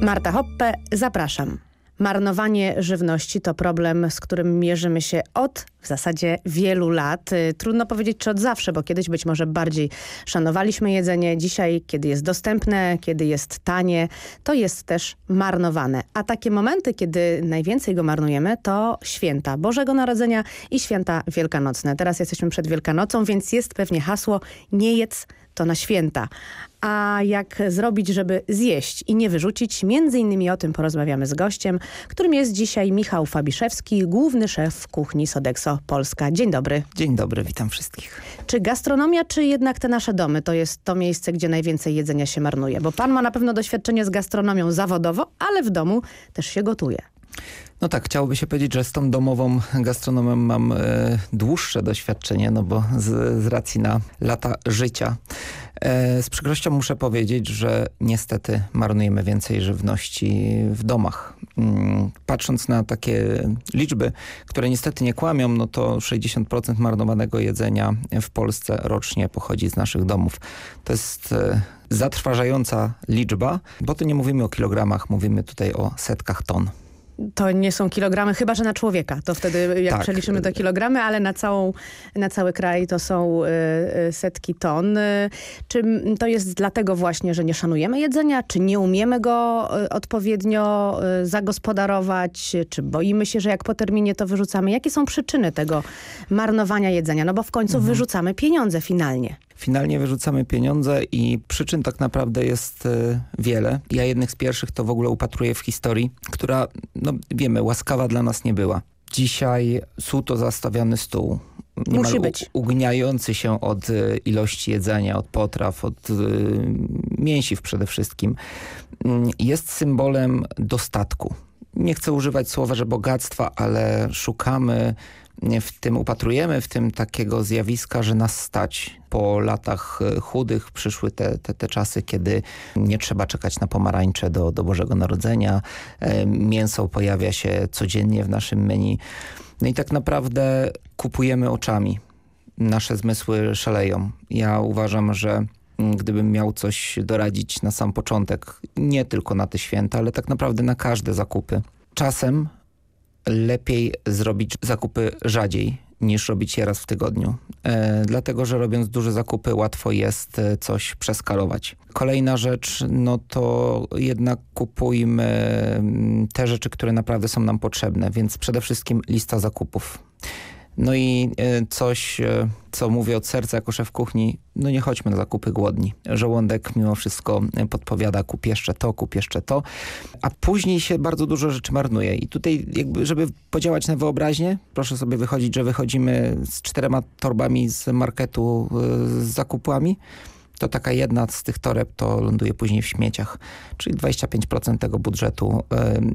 Marta Hoppe, zapraszam. Marnowanie żywności to problem, z którym mierzymy się od w zasadzie wielu lat. Y, Trudno powiedzieć, czy od zawsze, bo kiedyś być może bardziej szanowaliśmy jedzenie. Dzisiaj, kiedy jest dostępne, kiedy jest tanie, to jest też marnowane. A takie momenty, kiedy najwięcej go marnujemy, to święta Bożego Narodzenia i święta wielkanocne. Teraz jesteśmy przed Wielkanocą, więc jest pewnie hasło nie jedz to na święta. A jak zrobić, żeby zjeść i nie wyrzucić? Między innymi o tym porozmawiamy z gościem, którym jest dzisiaj Michał Fabiszewski, główny szef kuchni Sodexo Polska. Dzień dobry. Dzień dobry, witam wszystkich. Czy gastronomia, czy jednak te nasze domy to jest to miejsce, gdzie najwięcej jedzenia się marnuje? Bo pan ma na pewno doświadczenie z gastronomią zawodowo, ale w domu też się gotuje. No tak, chciałoby się powiedzieć, że z tą domową gastronomią mam e, dłuższe doświadczenie, no bo z, z racji na lata życia. E, z przykrością muszę powiedzieć, że niestety marnujemy więcej żywności w domach. Mm, patrząc na takie liczby, które niestety nie kłamią, no to 60% marnowanego jedzenia w Polsce rocznie pochodzi z naszych domów. To jest e, zatrważająca liczba, bo tu nie mówimy o kilogramach, mówimy tutaj o setkach ton. To nie są kilogramy, chyba że na człowieka. To wtedy jak Tak. przeliczymy to kilogramy, ale na, całą, na cały kraj to są y, y, setki ton. Y, Czy to jest dlatego właśnie, że nie szanujemy jedzenia? Czy nie umiemy go odpowiednio zagospodarować? Czy boimy się, że jak po terminie to wyrzucamy? Jakie są przyczyny tego marnowania jedzenia? No bo w końcu wyrzucamy pieniądze finalnie. Finalnie wyrzucamy pieniądze i przyczyn tak naprawdę jest e, wiele. Ja jednych z pierwszych to w ogóle upatruję w historii, która, no wiemy, łaskawa dla nas nie była. Dzisiaj suto zastawiony stół, niemal Musi być. ugniający się od e, ilości jedzenia, od potraw, od e, mięsiw przede wszystkim, mm, jest symbolem dostatku. Nie chcę używać słowa, że bogactwa, ale szukamy w tym upatrujemy, w tym takiego zjawiska, że nas stać. Po latach e, chudych przyszły te, te, te czasy, kiedy nie trzeba czekać na pomarańcze do, do Bożego Narodzenia. E, Mięso pojawia się codziennie w naszym menu. No i tak naprawdę kupujemy oczami. Nasze zmysły szaleją. Ja uważam, że gdybym miał coś doradzić na sam początek, nie tylko na te święta, ale tak naprawdę na każde zakupy. Czasem lepiej zrobić zakupy rzadziej niż robić je raz w tygodniu. E, dlatego, że robiąc duże zakupy łatwo jest e, coś przeskalować. Kolejna rzecz, no to jednak kupujmy mm, te rzeczy, które naprawdę są nam potrzebne, więc przede wszystkim lista zakupów. No i e, coś, e, co mówię od serca jako szef kuchni, no nie chodźmy na zakupy głodni. Żołądek mimo wszystko e, podpowiada kup jeszcze to, kup jeszcze to, a później się bardzo dużo rzeczy marnuje. I tutaj jakby, żeby podziałać na wyobraźnię, proszę sobie wychodzić, że wychodzimy z czterema torbami z marketu z zakupami, to taka jedna z tych toreb to ląduje później w śmieciach. Czyli 25% tego budżetu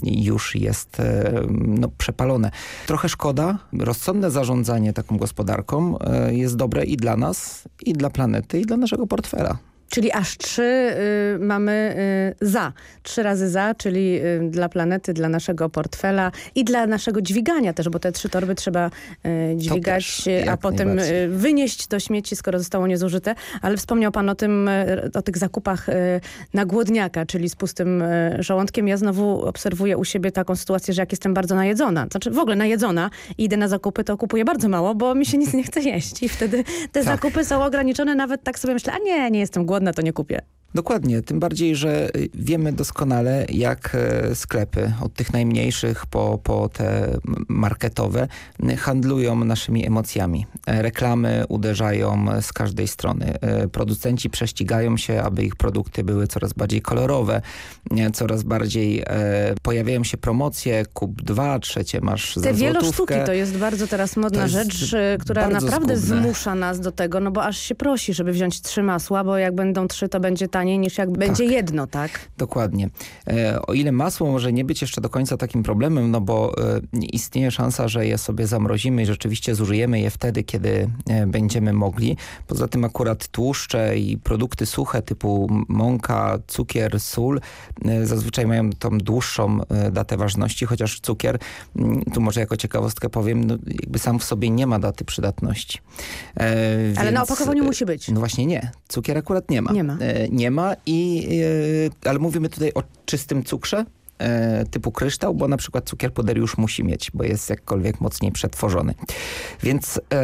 y, już jest y, no, przepalone. Trochę szkoda. Rozsądne zarządzanie taką gospodarką y, jest dobre i dla nas, i dla planety, i dla naszego portfela. Czyli aż trzy y, mamy y, za. Trzy razy za, czyli y, dla planety, dla naszego portfela i dla naszego dźwigania też, bo te trzy torby trzeba y, dźwigać, też, a potem y, wynieść do śmieci, skoro zostało niezużyte. Ale wspomniał pan o tym, y, o tych zakupach y, na głodniaka, czyli z pustym y, żołądkiem. Ja znowu obserwuję u siebie taką sytuację, że jak jestem bardzo najedzona, znaczy w ogóle najedzona i idę na zakupy, to kupuję bardzo mało, bo mi się nic nie chce jeść i wtedy te zakupy są ograniczone. Nawet tak sobie myślę, a nie, nie jestem głodna, to nie kupię. Dokładnie, tym bardziej, że y, wiemy doskonale, jak e, sklepy od tych najmniejszych po, po te marketowe handlują naszymi emocjami. E, Reklamy uderzają z każdej strony. E, Producenci prześcigają się, aby ich produkty były coraz bardziej kolorowe, coraz bardziej pojawiają się promocje, kup dwa, trzecie masz za Te wielosztuki złotówkę. to jest bardzo teraz modna rzecz, y, która naprawdę zgubne. zmusza nas do tego, no bo aż się prosi, żeby wziąć trzy masła, bo jak będą trzy, to będzie taniej niż jak będzie jedno, tak? Dokładnie. E, o ile masło może nie być jeszcze do końca takim problemem, no bo e, istnieje szansa, że je sobie zamrozimy i rzeczywiście zużyjemy je wtedy, kiedy e, będziemy mogli. Poza tym akurat tłuszcze i produkty suche typu mąka, cukier, sól zazwyczaj mają tą dłuższą datę ważności, chociaż cukier, tu może jako ciekawostkę powiem, no, jakby sam w sobie nie ma daty przydatności. E, Ale na więc, opakowaniu e, musi być. No właśnie nie. Cukier akurat nie ma. Nie ma. E, nie ma, i, e, ale mówimy tutaj o czystym cukrze e, typu kryształ, bo na przykład cukier puder już musi mieć, bo jest jakkolwiek mocniej przetworzony. Więc e,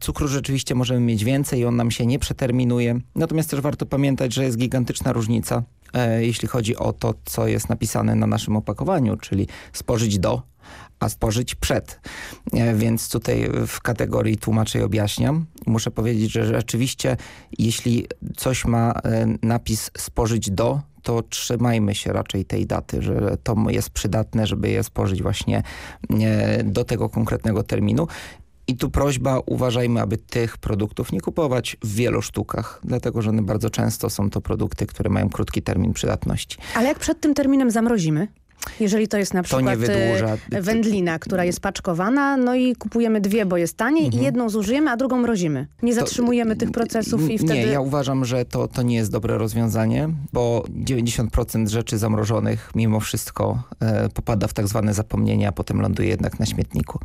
cukru rzeczywiście możemy mieć więcej i on nam się nie przeterminuje. Natomiast też warto pamiętać, że jest gigantyczna różnica, e, jeśli chodzi o to, co jest napisane na naszym opakowaniu, czyli spożyć do, a spożyć przed. E, Więc tutaj w kategorii tłumaczę i objaśniam. Muszę powiedzieć, że rzeczywiście jeśli coś ma e, napis spożyć do, to trzymajmy się raczej tej daty, że to jest przydatne, żeby je spożyć właśnie e, do tego konkretnego terminu. I tu prośba, uważajmy, aby tych produktów nie kupować w wielu sztukach, dlatego że one bardzo często są to produkty, które mają krótki termin przydatności. Ale jak przed tym terminem zamrozimy? Jeżeli to jest na To przykład wydłuża. e, wędlina, która jest paczkowana, no i kupujemy dwie, bo jest taniej i jedną zużyjemy, a drugą mrozimy. Nie zatrzymujemy tych procesów i wtedy... Nie, ja uważam, że to, to nie jest dobre rozwiązanie, bo 90% rzeczy zamrożonych mimo wszystko e, popada w tak zwane zapomnienie, a potem ląduje jednak na śmietniku.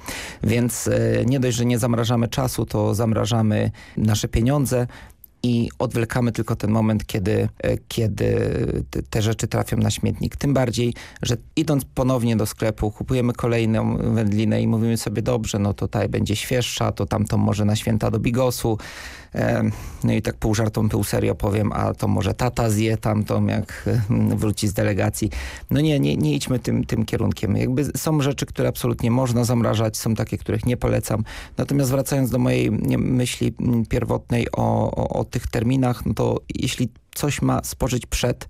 Więc e, nie dość, że nie zamrażamy czasu, to zamrażamy nasze pieniądze, i odwlekamy tylko ten moment, kiedy, e, kiedy te- rzeczy trafią na śmietnik. Tym bardziej, że idąc ponownie do sklepu, kupujemy kolejną wędlinę i mówimy sobie, dobrze, no to ta będzie świeższa, to tamtą może na święta do bigosu. E, No i tak pół żartą, pół serio powiem, a to może tata zje tamtą, jak e, wróci z delegacji. No nie, nie, nie idźmy tym, tym kierunkiem. Jakby są rzeczy, które absolutnie można zamrażać, są takie, których nie polecam. Natomiast wracając do mojej myśli mm, pierwotnej o, o, o tych terminach, no to jeśli coś ma spożyć przed,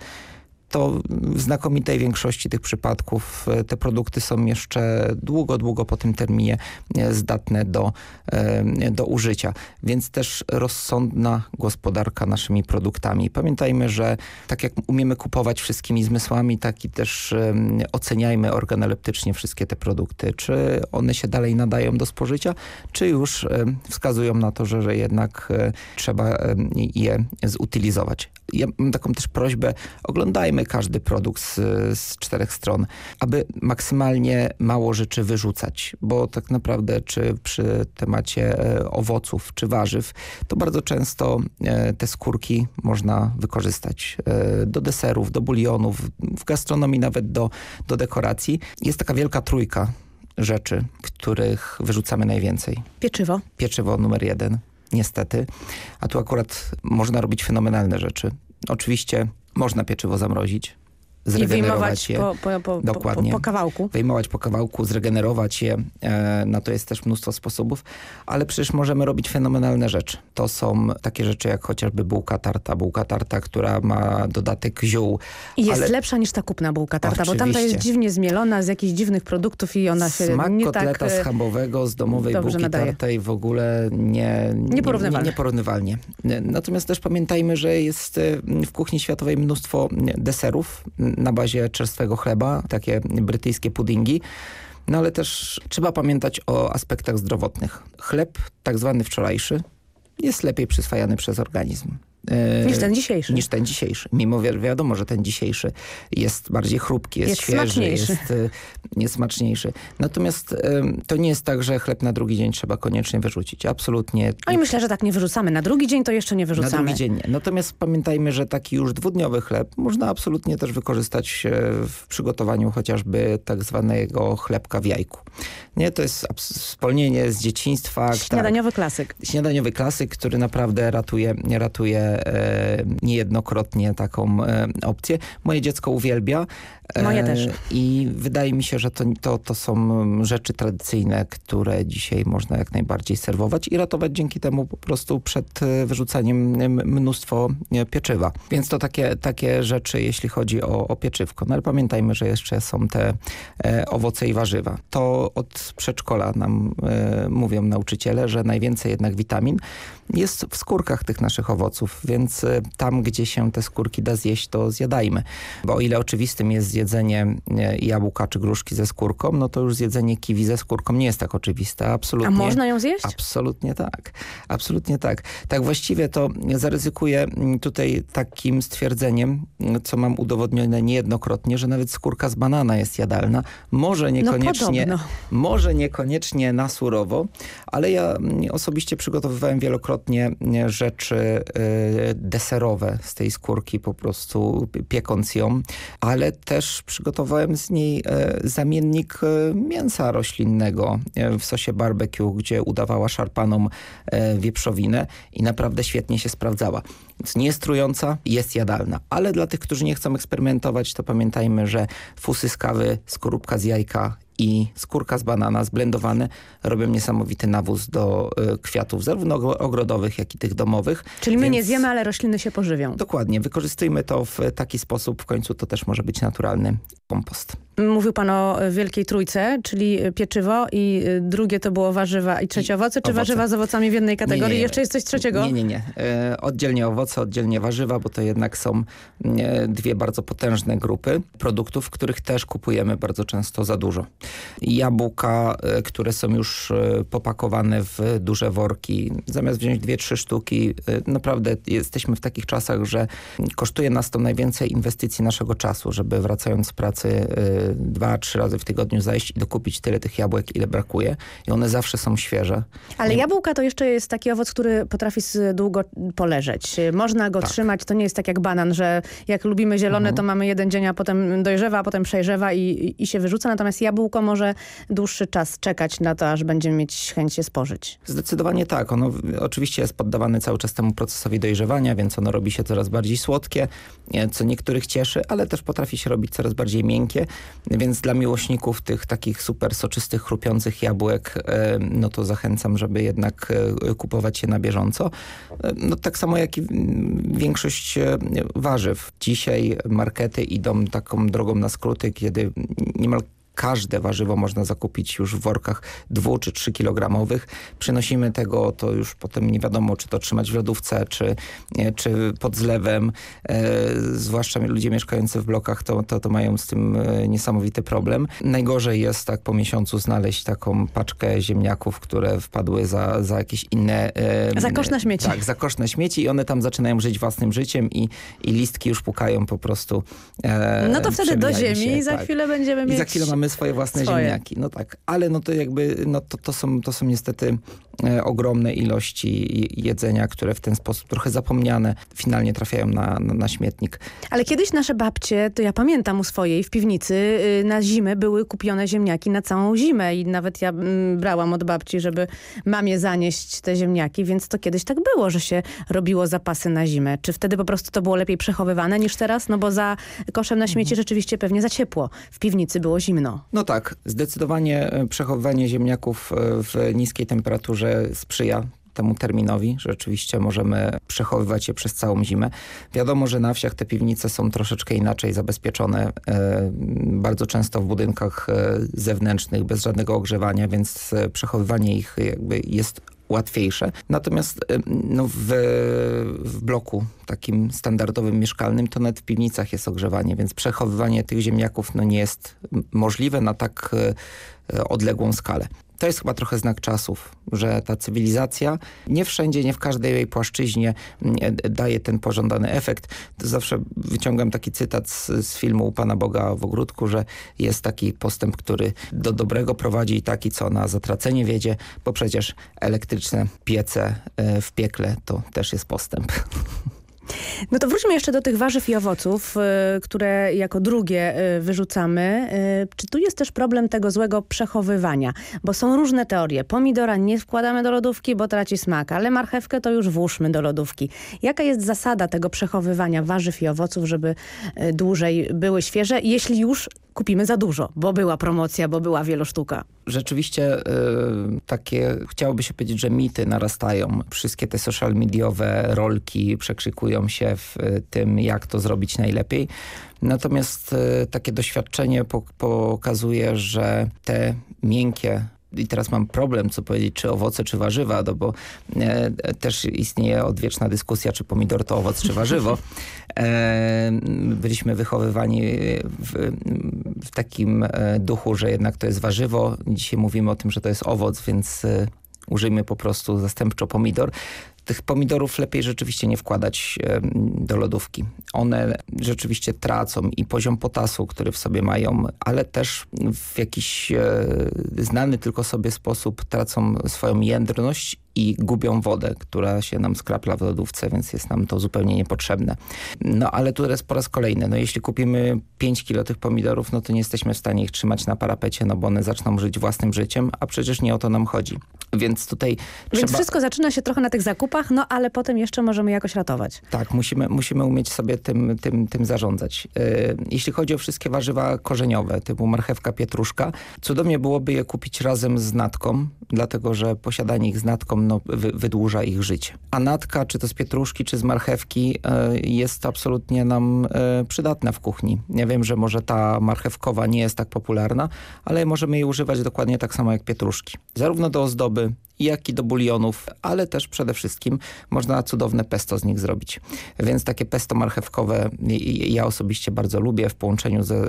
to w znakomitej większości tych przypadków e, te produkty są jeszcze długo, długo po tym terminie e, zdatne do, e, do użycia. Więc też rozsądna gospodarka naszymi produktami. Pamiętajmy, że tak jak umiemy kupować wszystkimi zmysłami, tak i też oceniajmy organoleptycznie wszystkie te produkty. Czy one się dalej nadają do spożycia, czy już wskazują na to, że, że jednak trzeba je zutylizować. Ja mam taką też prośbę, oglądajmy każdy produkt z, z czterech stron, aby maksymalnie mało rzeczy wyrzucać, bo tak naprawdę czy przy temacie e, owoców czy warzyw, to bardzo często e, te skórki można wykorzystać e, do deserów, do bulionów, w gastronomii nawet do, do dekoracji. Jest taka wielka trójka rzeczy, których wyrzucamy najwięcej. Pieczywo. Pieczywo numer jeden, niestety. A tu akurat można robić fenomenalne rzeczy. Oczywiście można pieczywo zamrozić, zregenerować wyjmować je. po, po, po, Dokładnie. po, kawałku. Wyjmować po kawałku, zregenerować je. E, na to jest też mnóstwo sposobów. Ale przecież możemy robić fenomenalne rzeczy. To są takie rzeczy jak chociażby bułka tarta. Bułka tarta, która ma dodatek ziół. I jest ale lepsza niż ta kupna bułka tarta, bo tamta Oczywiście. jest dziwnie zmielona z jakichś dziwnych produktów i ona się Smak nie kotleta tak... e, schabowego z domowej bułki nadaje. tartej w ogóle nie, nie, Nieporównywalne. Nie, nieporównywalnie. Natomiast też pamiętajmy, że jest e, w kuchni światowej mnóstwo deserów na bazie czerstwego chleba, takie brytyjskie puddingi. No ale też trzeba pamiętać o aspektach zdrowotnych. Chleb, tak zwany wczorajszy, jest lepiej przyswajany przez organizm. E, Niż ten dzisiejszy. Niż ten dzisiejszy. Mimo wi wiadomo, że ten dzisiejszy jest bardziej chrupki, jest, Jest świeży, smaczniejszy. jest, e, jest smaczniejszy. Natomiast to nie jest tak, że chleb na drugi dzień trzeba koniecznie wyrzucić. Absolutnie. No i myślę, że tak nie wyrzucamy. Na drugi dzień to jeszcze nie Na wyrzucamy. drugi dzień nie. Natomiast pamiętajmy, że taki już dwudniowy chleb można absolutnie też wykorzystać e, w przygotowaniu chociażby tak zwanego chlebka w jajku. Nie, to jest wspomnienie z dzieciństwa. tak. Śniadaniowy klasyk. Śniadaniowy klasyk, który naprawdę ratuje, ratuje niejednokrotnie taką e, opcję. Moje dziecko uwielbia. e, Moje też. I wydaje mi się, że to, to, to są rzeczy tradycyjne, które dzisiaj można jak najbardziej serwować i ratować dzięki temu po prostu przed e, wyrzucaniem mnóstwo e, pieczywa. Więc to takie, takie rzeczy, jeśli chodzi o, o pieczywko. No ale pamiętajmy, że jeszcze są te e, owoce i warzywa. To od przedszkola nam e, mówią nauczyciele, że najwięcej jednak witamin jest w skórkach tych naszych owoców, więc e, tam, gdzie się te skórki da zjeść, to zjadajmy. Bo o ile oczywistym jest zjedzenie e, jabłka czy gruszki ze skórką, no to już zjedzenie kiwi ze skórką nie jest tak oczywiste. Absolutnie. A można ją zjeść? Absolutnie tak. Absolutnie tak. Tak właściwie to zaryzykuję mm, tutaj takim stwierdzeniem, co mam udowodnione niejednokrotnie, że nawet skórka z banana jest jadalna. Może niekoniecznie, podobno. może niekoniecznie na surowo, ale ja mm, osobiście przygotowywałem wielokrotnie mm, rzeczy y, deserowe z tej skórki, po prostu piekąc ją, ale też przygotowałem z niej e, zamiennik e, mięsa roślinnego e, w sosie barbecue, gdzie udawała szarpaną wieprzowinę i naprawdę świetnie się sprawdzała. Więc nie jest trująca, jest jadalna. Ale dla tych, którzy nie chcą eksperymentować, to pamiętajmy, że fusy z kawy, skorupka z jajka i skórka z banana zblendowane robią niesamowity nawóz do e, kwiatów, zarówno ogro- ogrodowych, jak i tych domowych. Czyli my Więc nie zjemy, ale rośliny się pożywią. Dokładnie, wykorzystujmy to w taki sposób, w końcu to też może być naturalny kompost. Mówił pan o y, Wielkiej Trójce, czyli y, pieczywo i y, drugie to było warzywa i trzecie owoce, czy owoce. warzywa z owocami w jednej kategorii? Nie, nie, nie. Jeszcze jest coś trzeciego? Nie, nie, nie. E, oddzielnie owoce, oddzielnie warzywa, bo to jednak są e, dwie bardzo potężne grupy produktów, których też kupujemy bardzo często za dużo. Jabłka, e, które są już e, popakowane w duże worki, zamiast wziąć dwie, trzy sztuki, e, naprawdę jesteśmy w takich czasach, że kosztuje nas to najwięcej inwestycji naszego czasu, żeby wracając z pracy e, dwa, trzy razy w tygodniu zajść i dokupić tyle tych jabłek, ile brakuje. I one zawsze są świeże. Ale jabłka to jeszcze jest taki owoc, który potrafi długo poleżeć. Można go Tak. trzymać, to nie jest tak jak banan, że jak lubimy zielone, Mhm. to mamy jeden dzień, a potem dojrzewa, a potem przejrzewa i, i się wyrzuca. Natomiast jabłko może dłuższy czas czekać na to, aż będziemy mieć chęć je spożyć. Zdecydowanie tak. Ono oczywiście jest poddawane cały czas temu procesowi dojrzewania, więc ono robi się coraz bardziej słodkie, e, co niektórych cieszy, ale też potrafi się robić coraz bardziej miękkie, więc dla miłośników tych takich super soczystych, chrupiących jabłek, e, no to zachęcam, żeby jednak e, kupować je na bieżąco. E, No tak samo jak i większość warzyw. Dzisiaj markety idą taką drogą na skróty, kiedy niemal każde warzywo można zakupić już w workach dwu czy trzy kilogramowych. Przynosimy tego, to już potem nie wiadomo, czy to trzymać w lodówce, czy, nie, czy pod zlewem. E, zwłaszcza ludzie mieszkający w blokach to, to, to mają z tym e, niesamowity problem. Najgorzej jest tak po miesiącu znaleźć taką paczkę ziemniaków, które wpadły za, za jakieś inne... E, Za śmieci. Tak, za śmieci i one tam zaczynają żyć własnym życiem i, i listki już pukają po prostu. E, No to wtedy do ziemi się, i za tak. chwilę będziemy mieć... I za chwilę mamy swoje własne swoje. ziemniaki. No tak, ale no to jakby, no to, to, są, to są niestety e, ogromne ilości je- jedzenia, które w ten sposób trochę zapomniane finalnie trafiają na, na, na śmietnik. Ale kiedyś nasze babcie, to ja pamiętam u swojej w piwnicy, y, na zimę były kupione ziemniaki na całą zimę i nawet ja mm, brałam od babci, żeby mamie zanieść te ziemniaki, więc to kiedyś tak było, że się robiło zapasy na zimę. Czy wtedy po prostu to było lepiej przechowywane niż teraz? No bo za koszem na śmieci rzeczywiście pewnie za ciepło. W piwnicy było zimno. No tak, zdecydowanie e, przechowywanie ziemniaków e, w niskiej temperaturze sprzyja temu terminowi, że rzeczywiście możemy przechowywać je przez całą zimę. Wiadomo, że na wsiach te piwnice są troszeczkę inaczej zabezpieczone, e, bardzo często w budynkach zewnętrznych, bez żadnego ogrzewania, więc przechowywanie ich jakby jest łatwiejsze. Natomiast e, no, w, w bloku takim standardowym mieszkalnym to nawet w piwnicach jest ogrzewanie, więc przechowywanie tych ziemniaków no, nie jest możliwe na tak e, e, odległą skalę. To jest chyba trochę znak czasów, że ta cywilizacja nie wszędzie, nie w każdej jej płaszczyźnie mm, e, daje ten pożądany efekt. To zawsze wyciągam taki cytat z, z filmu Pana Boga w ogródku, że jest taki postęp, który do dobrego prowadzi i taki, co na zatracenie wiedzie, bo przecież elektryczne piece e, w piekle to też jest postęp. *laughs* No to wróćmy jeszcze do tych warzyw i owoców, y, które jako drugie y, wyrzucamy. Y, Czy tu jest też problem tego złego przechowywania? Bo są różne teorie. Pomidora nie wkładamy do lodówki, bo traci smak, ale marchewkę to już włóżmy do lodówki. Jaka jest zasada tego przechowywania warzyw i owoców, żeby dłużej były świeże, jeśli już kupimy za dużo, bo była promocja, bo była wielosztuka? rzeczywiście y, takie, chciałoby się powiedzieć, że mity narastają. Wszystkie te social mediowe rolki przekrzykują się w y, tym, jak to zrobić najlepiej. Natomiast y, takie doświadczenie po, pokazuje, że te miękkie i teraz mam problem, co powiedzieć, czy owoce, czy warzywa, no bo e, też istnieje odwieczna dyskusja, czy pomidor to owoc, czy warzywo. *laughs* E, byliśmy wychowywani w, w takim e, duchu, że jednak to jest warzywo. Dzisiaj mówimy o tym, że to jest owoc, więc e, użyjmy po prostu zastępczo pomidor. Tych pomidorów lepiej rzeczywiście nie wkładać do lodówki. One rzeczywiście tracą i poziom potasu, który w sobie mają, ale też w jakiś e, znany tylko sobie sposób tracą swoją jędrność i gubią wodę, która się nam skrapla w lodówce, więc jest nam to zupełnie niepotrzebne. No ale tu jest po raz kolejny. No jeśli kupimy 5 kilo tych pomidorów, no to nie jesteśmy w stanie ich trzymać na parapecie, no bo one zaczną żyć własnym życiem, a przecież nie o to nam chodzi. Więc tutaj Więc trzeba... wszystko zaczyna się trochę na tych zakupach, no ale potem jeszcze możemy jakoś ratować. Tak, musimy, musimy umieć sobie tym, tym, tym zarządzać. Yy, jeśli chodzi o wszystkie warzywa korzeniowe, typu marchewka, pietruszka, cudownie byłoby je kupić razem z natką, dlatego że posiadanie ich z natką no, wy, wydłuża ich życie. A natka, czy to z pietruszki, czy z marchewki, yy, jest absolutnie nam yy, przydatna w kuchni. Ja wiem, że może ta marchewkowa nie jest tak popularna, ale możemy jej używać dokładnie tak samo jak pietruszki. Zarówno do ozdoby, jak i do bulionów, ale też przede wszystkim można cudowne pesto z nich zrobić. Więc takie pesto marchewkowe ja osobiście bardzo lubię w połączeniu ze,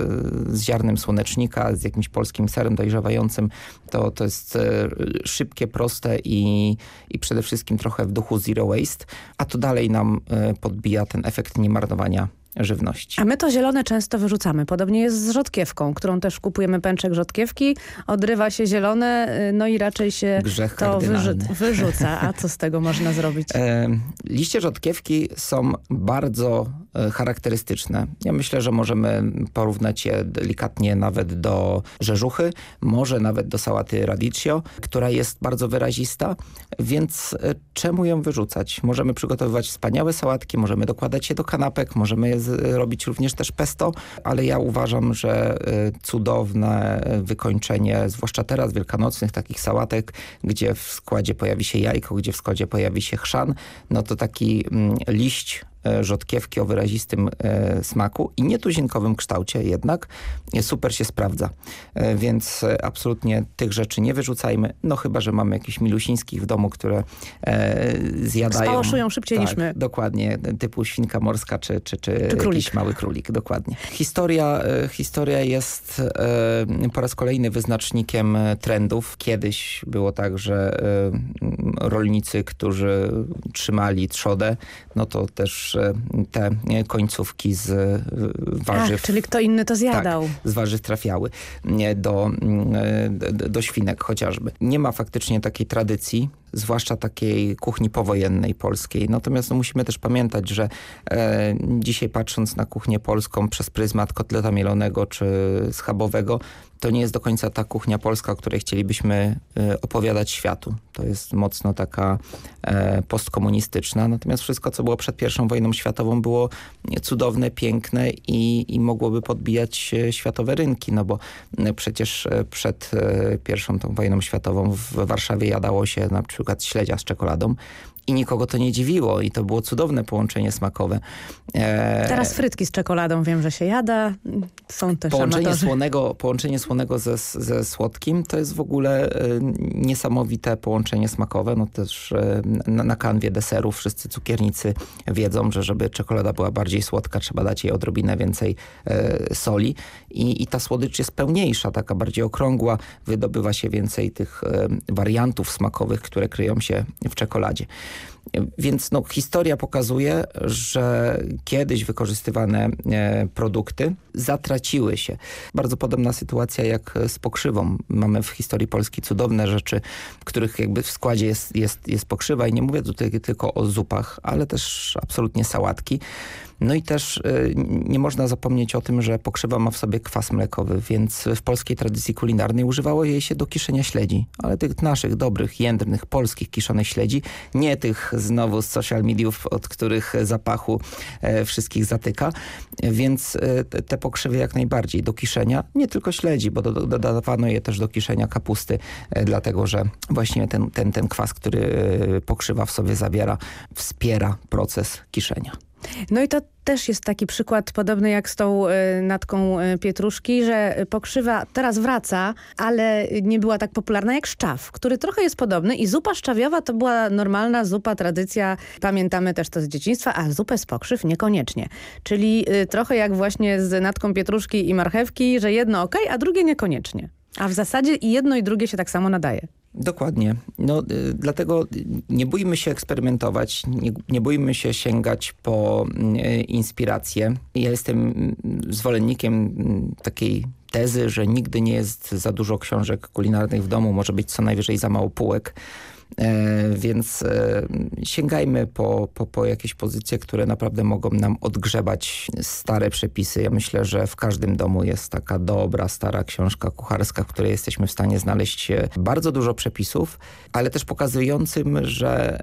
z ziarnem słonecznika, z jakimś polskim serem dojrzewającym. To, to jest e, szybkie, proste i, i przede wszystkim trochę w duchu zero waste, a to dalej nam e, podbija ten efekt niemarnowania żywności. A my to zielone często wyrzucamy. Podobnie jest z rzodkiewką, którą też kupujemy pęczek rzodkiewki, odrywa się zielone, y, no i raczej się Grzech to kardynalny. *laughs* wyrzuca. A co z tego można zrobić? E, liście rzodkiewki są bardzo charakterystyczne. Ja myślę, że możemy porównać je delikatnie nawet do rzeżuchy, może nawet do sałaty radicchio, która jest bardzo wyrazista, więc e, czemu ją wyrzucać? Możemy przygotowywać wspaniałe sałatki, możemy dokładać je do kanapek, możemy robić również też pesto, ale ja uważam, że e, cudowne wykończenie, zwłaszcza teraz wielkanocnych takich sałatek, gdzie w składzie pojawi się jajko, gdzie w składzie pojawi się chrzan, no to taki mm, liść e, rzodkiewki o wyrazistym e, smaku i nietuzinkowym kształcie jednak e, super się sprawdza. E, więc e, absolutnie tych rzeczy nie wyrzucajmy, no chyba, że mamy jakichś milusińskich w domu, które e, zjadają. Spałoszują szybciej tak, niż my. Dokładnie, typu świnka morska czy, czy, czy, Czy królik. jakiś mały królik, dokładnie. Historia, e, historia jest e, po raz kolejny wyznacznikiem e, trendów. Kiedyś było tak, że e, rolnicy, którzy trzymali trzodę, no to też te końcówki z e, warzyw Ach, czyli kto inny to zjadał. tak, z warzyw trafiały do, mm, e, do, do świnek chociażby. Nie ma faktycznie takiej tradycji, zwłaszcza takiej kuchni powojennej polskiej. Natomiast no, musimy też pamiętać, że e, dzisiaj patrząc na kuchnię polską przez pryzmat kotleta mielonego czy schabowego, to nie jest do końca ta kuchnia polska, o której chcielibyśmy e, opowiadać światu. To jest mocno taka e, postkomunistyczna. Natomiast wszystko, co było przed pierwszą wojną światową było cudowne, piękne i, i mogłoby podbijać e, światowe rynki, no bo e, przecież e, przed pierwszą tą wojną światową w Warszawie jadało się na przykład śledzia z czekoladą i nikogo to nie dziwiło i to było cudowne połączenie smakowe. E, Teraz frytki z czekoladą wiem, że się jada. Są też Połączenie amatorzy. słonego, połączenie słonego ze, ze słodkim to jest w ogóle e, niesamowite połączenie smakowe. No też e, na, na kanwie deseru wszyscy cukiernicy wiedzą, że żeby czekolada była bardziej słodka, trzeba dać jej odrobinę więcej e, soli I, i ta słodycz jest pełniejsza, taka bardziej okrągła, wydobywa się więcej tych e, wariantów smakowych, które kryją się w czekoladzie. Więc no, historia pokazuje, że kiedyś wykorzystywane e, produkty zatraciły się. Bardzo podobna sytuacja jak z pokrzywą. Mamy w historii Polski cudowne rzeczy, których jakby w składzie jest, jest, jest pokrzywa i nie mówię tutaj tylko o zupach, ale też absolutnie sałatki. No i też y, nie można zapomnieć o tym, że pokrzywa ma w sobie kwas mlekowy, więc w polskiej tradycji kulinarnej używało jej się do kiszenia śledzi, ale tych naszych dobrych, jędrnych, polskich kiszonych śledzi, nie tych znowu z social mediów, od których zapachu e, wszystkich zatyka, więc e, te, pokrzywy jak najbardziej do kiszenia, nie tylko śledzi, bo do, do, dodawano je też do kiszenia kapusty, e, dlatego że właśnie ten, ten, ten kwas, który pokrzywa w sobie zawiera, wspiera proces kiszenia. No i to też jest taki przykład podobny jak z tą y, natką y, pietruszki, że pokrzywa teraz wraca, ale nie była tak popularna jak szczaw, który trochę jest podobny i zupa szczawiowa to była normalna zupa, tradycja, pamiętamy też to z dzieciństwa, a zupę z pokrzyw niekoniecznie. Czyli y, trochę jak właśnie z natką pietruszki i marchewki, że jedno ok, a drugie niekoniecznie. A w zasadzie i jedno i drugie się tak samo nadaje. Dokładnie. No, y, dlatego nie bójmy się eksperymentować, nie, nie bójmy się sięgać po y, inspirację. Ja jestem zwolennikiem mm, takiej tezy, że nigdy nie jest za dużo książek kulinarnych w domu, może być co najwyżej za mało półek. E, więc e, sięgajmy po, po, po jakieś pozycje, które naprawdę mogą nam odgrzebać stare przepisy. Ja myślę, że w każdym domu jest taka dobra, stara książka kucharska, w której jesteśmy w stanie znaleźć e, bardzo dużo przepisów, ale też pokazującym, że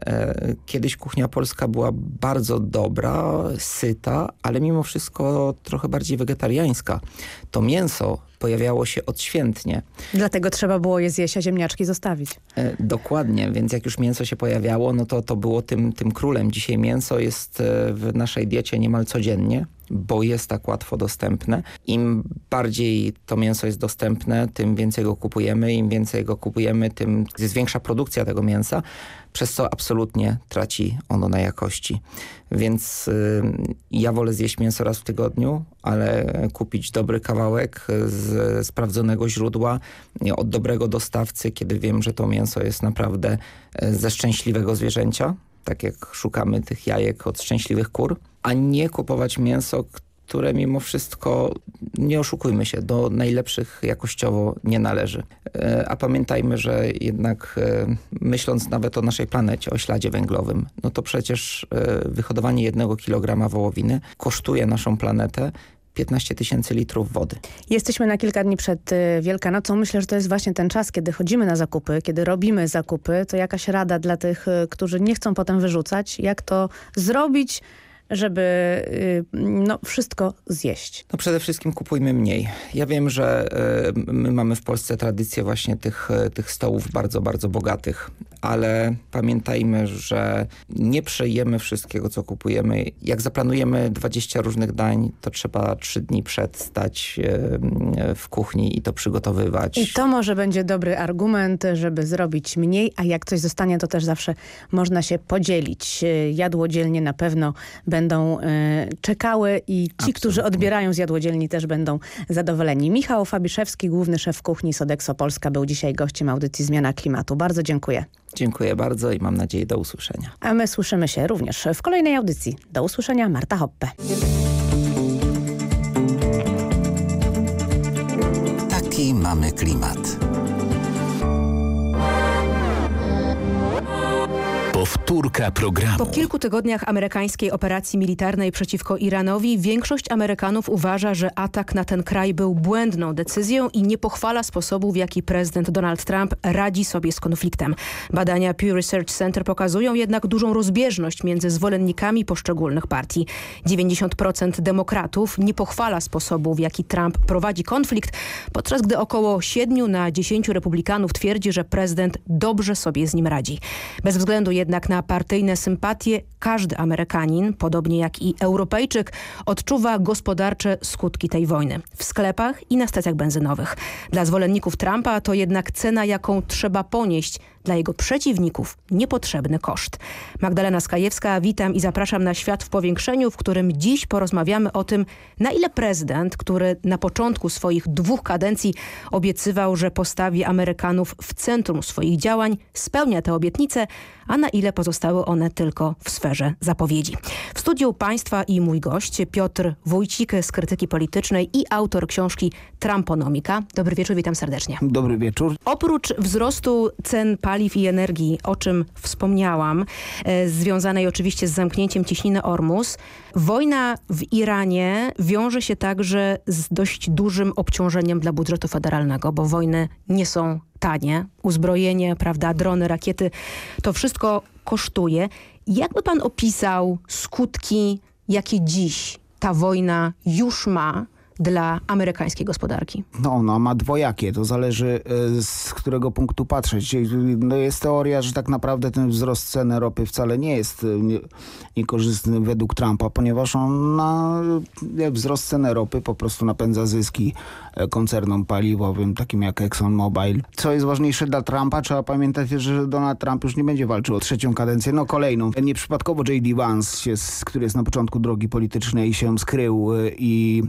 kiedyś kuchnia polska była bardzo dobra, syta, ale mimo wszystko trochę bardziej wegetariańska. To mięso pojawiało się odświętnie. Dlatego trzeba było je zjeść, a ziemniaczki zostawić. E, Dokładnie, więc jak już mięso się pojawiało, no to to było tym, tym królem. Dzisiaj mięso jest e, w naszej diecie niemal codziennie, bo jest tak łatwo dostępne. Im bardziej to mięso jest dostępne, tym więcej go kupujemy. Im więcej go kupujemy, tym jest większa produkcja tego mięsa, przez co absolutnie traci ono na jakości. Więc y, ja wolę zjeść mięso raz w tygodniu, ale kupić dobry kawałek z sprawdzonego źródła, nie, od dobrego dostawcy, kiedy wiem, że to mięso jest naprawdę e, ze szczęśliwego zwierzęcia, tak jak szukamy tych jajek od szczęśliwych kur, a nie kupować mięso, które mimo wszystko, nie oszukujmy się, do najlepszych jakościowo nie należy. E, A pamiętajmy, że jednak e, myśląc nawet o naszej planecie, o śladzie węglowym, no to przecież e, wyhodowanie jednego kilograma wołowiny kosztuje naszą planetę 15 tysięcy litrów wody. Jesteśmy na kilka dni przed Wielkanocą. Myślę, że to jest właśnie ten czas, kiedy chodzimy na zakupy, kiedy robimy zakupy. To jakaś rada dla tych, którzy nie chcą potem wyrzucać. Jak to zrobić, żeby y, no, wszystko zjeść? No przede wszystkim kupujmy mniej. Ja wiem, że e, my mamy w Polsce tradycję właśnie tych, e, tych stołów bardzo, bardzo bogatych, ale pamiętajmy, że nie przejemy wszystkiego, co kupujemy. Jak zaplanujemy 20 różnych dań, to trzeba 3 dni przed stać w kuchni i to przygotowywać. I to może będzie dobry argument, żeby zrobić mniej, a jak coś zostanie, to też zawsze można się podzielić. Y, Jadłodzielnie na pewno będą y, czekały i ci, którzy odbierają z jadłodzielni też będą zadowoleni. Michał Fabiszewski, główny szef kuchni Sodexo Polska był dzisiaj gościem audycji Zmiana Klimatu. Bardzo dziękuję. Dziękuję bardzo i mam nadzieję do usłyszenia. A my słyszymy się również w kolejnej audycji. Do usłyszenia, Marta Hoppe. Taki mamy klimat. Powtórka programu. Po kilku tygodniach amerykańskiej operacji militarnej przeciwko Iranowi większość Amerykanów uważa, że atak na ten kraj był błędną decyzją i nie pochwala sposobu, w jaki prezydent Donald Trump radzi sobie z konfliktem. Badania Pew Research Center pokazują jednak dużą rozbieżność między zwolennikami poszczególnych partii. 90% demokratów nie pochwala sposobu, w jaki Trump prowadzi konflikt, podczas gdy około 7 na 10 republikanów twierdzi, że prezydent dobrze sobie z nim radzi. Bez względu jednak na partyjne sympatie, każdy Amerykanin, podobnie jak i Europejczyk, odczuwa gospodarcze skutki tej wojny. W sklepach i na stacjach benzynowych. Dla zwolenników Trumpa to jednak cena, jaką trzeba ponieść dla jego przeciwników niepotrzebny koszt. Magdalena Skajewska, witam i zapraszam na Świat w Powiększeniu, w którym dziś porozmawiamy o tym, na ile prezydent, który na początku swoich dwóch kadencji obiecywał, że postawi Amerykanów w centrum swoich działań, spełnia te obietnice, a na ile pozostały one tylko w sferze zapowiedzi. W studiu Państwa i mój gość Piotr Wójcik z Krytyki Politycznej i autor książki Trumponomika. Dobry wieczór, witam serdecznie. Dobry wieczór. Oprócz wzrostu cen paliw i energii, o czym wspomniałam, e, związanej oczywiście z zamknięciem cieśniny Ormus, wojna w Iranie wiąże się także z dość dużym obciążeniem dla budżetu federalnego, bo wojny nie są tanie. Uzbrojenie, prawda, drony, rakiety, to wszystko kosztuje. Jakby pan opisał skutki, jakie dziś ta wojna już ma dla amerykańskiej gospodarki? No, ona ma dwojakie, to zależy e, z którego punktu patrzeć. No, jest teoria, że tak naprawdę ten wzrost ceny ropy wcale nie jest e, nie, niekorzystny według Trumpa, ponieważ on na e, wzrost ceny ropy po prostu napędza zyski koncernom paliwowym, takim jak ExxonMobil. Co jest ważniejsze dla Trumpa, trzeba pamiętać, że Donald Trump już nie będzie walczył o trzecią kadencję, no kolejną. Nieprzypadkowo J.D. Vance, który jest na początku drogi politycznej, się skrył i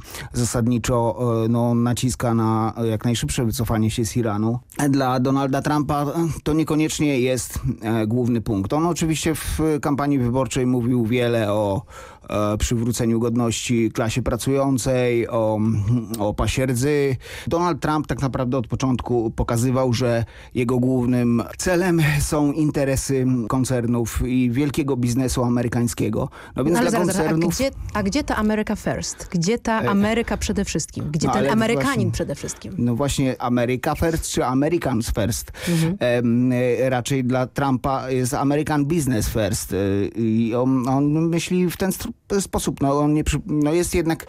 zasadniczo e, no, naciska na jak najszybsze wycofanie się z Iranu. Dla Donalda Trumpa e, to niekoniecznie jest e, główny punkt. On oczywiście w kampanii wyborczej mówił wiele o e, przywróceniu godności klasie pracującej, o, o pasierdzy. Donald Trump tak naprawdę od początku pokazywał, że jego głównym celem są interesy koncernów i wielkiego biznesu amerykańskiego. No więc No ale dla zaraz, zaraz, a, koncernów... gdzie, a gdzie ta America first? Gdzie ta E, Ameryka przede wszystkim? Gdzie no, ten Amerykanin właśnie- przede wszystkim? No właśnie America first czy Americans first? Mhm. E, raczej dla Trumpa jest American business first. e, I on, on myśli w ten sposób. No, on nie no jest jednak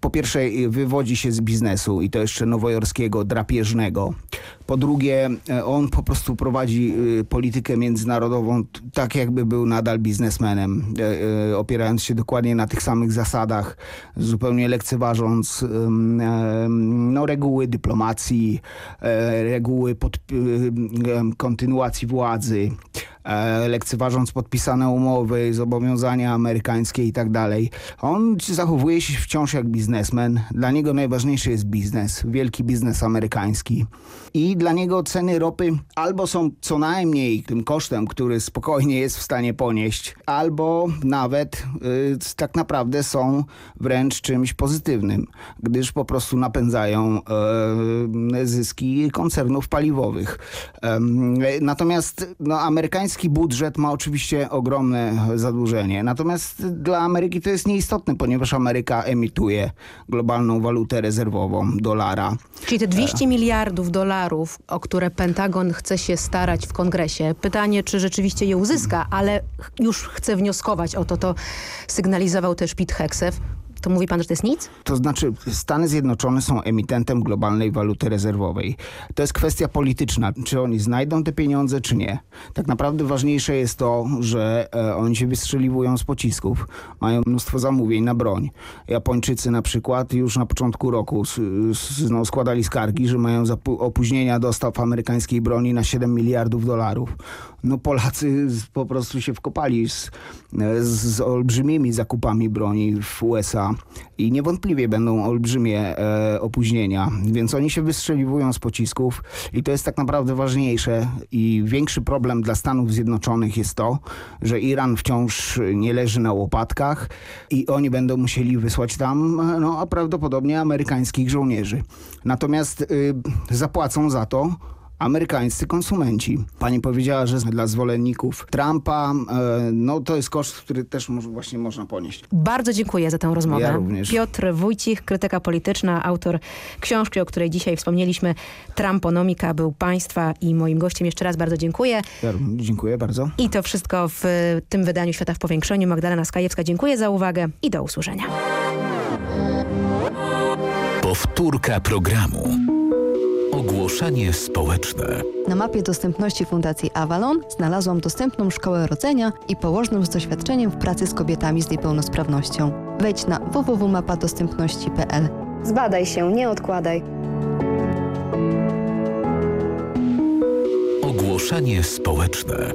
po pierwsze wywodzi się z biznesu i to jeszcze nowojorskiego, drapieżnego. Po drugie e, on po prostu prowadzi e, politykę międzynarodową tak jakby był nadal biznesmenem, e, opierając się dokładnie na tych samych zasadach, zupełnie lekceważąc no, reguły dyplomacji, reguły pod, kontynuacji władzy, lekceważąc podpisane umowy, zobowiązania amerykańskie i tak dalej. On zachowuje się wciąż jak biznesmen. Dla niego najważniejszy jest biznes, wielki biznes amerykański. I dla niego ceny ropy albo są co najmniej tym kosztem, który spokojnie jest w stanie ponieść, albo nawet y, tak naprawdę są wręcz czymś pozytywnym, gdyż po prostu napędzają e, zyski koncernów paliwowych. Natomiast no, amerykański budżet ma oczywiście ogromne zadłużenie. Natomiast dla Ameryki to jest nieistotne, ponieważ Ameryka emituje globalną walutę rezerwową, dolara. Czyli te 200 miliardów dolarów, o które Pentagon chce się starać w kongresie. Pytanie, czy rzeczywiście je uzyska, ale już chce wnioskować o to. To sygnalizował też Pete Hegseth. To mówi pan, że to jest nic? To znaczy Stany Zjednoczone są emitentem globalnej waluty rezerwowej. To jest kwestia polityczna, czy oni znajdą te pieniądze, czy nie. Tak naprawdę ważniejsze jest to, że e, oni się wystrzeliwują z pocisków. Mają mnóstwo zamówień na broń. Japończycy na przykład już na początku roku s, s, no, składali skargi, że mają opóźnienia dostaw amerykańskiej broni na 7 miliardów dolarów. No Polacy po prostu się wkopali z, z, z olbrzymimi zakupami broni w USA i niewątpliwie będą olbrzymie e, opóźnienia, więc oni się wystrzeliwują z pocisków i to jest tak naprawdę ważniejsze i większy problem dla Stanów Zjednoczonych jest to, że Iran wciąż nie leży na łopatkach i oni będą musieli wysłać tam, no a prawdopodobnie amerykańskich żołnierzy. Natomiast y, zapłacą za to amerykańscy konsumenci. Pani powiedziała, że dla zwolenników Trumpa e, no to jest koszt, który też może, właśnie można ponieść. Bardzo dziękuję za tę rozmowę. Ja również. Piotr Wójcich, krytyka polityczna, autor książki, o której dzisiaj wspomnieliśmy, Trumponomika, był państwa i moim gościem. Jeszcze raz bardzo dziękuję. Ja również dziękuję bardzo. I to wszystko w tym wydaniu Świata w Powiększeniu. Magdalena Skajewska, dziękuję za uwagę i do usłyszenia. Powtórka programu. Ogłoszenie społeczne. Na mapie dostępności Fundacji Avalon znalazłam dostępną szkołę rodzenia i położną z doświadczeniem w pracy z kobietami z niepełnosprawnością. Wejdź na www.mapadostępności.pl. Zbadaj się, nie odkładaj. Ogłoszenie społeczne.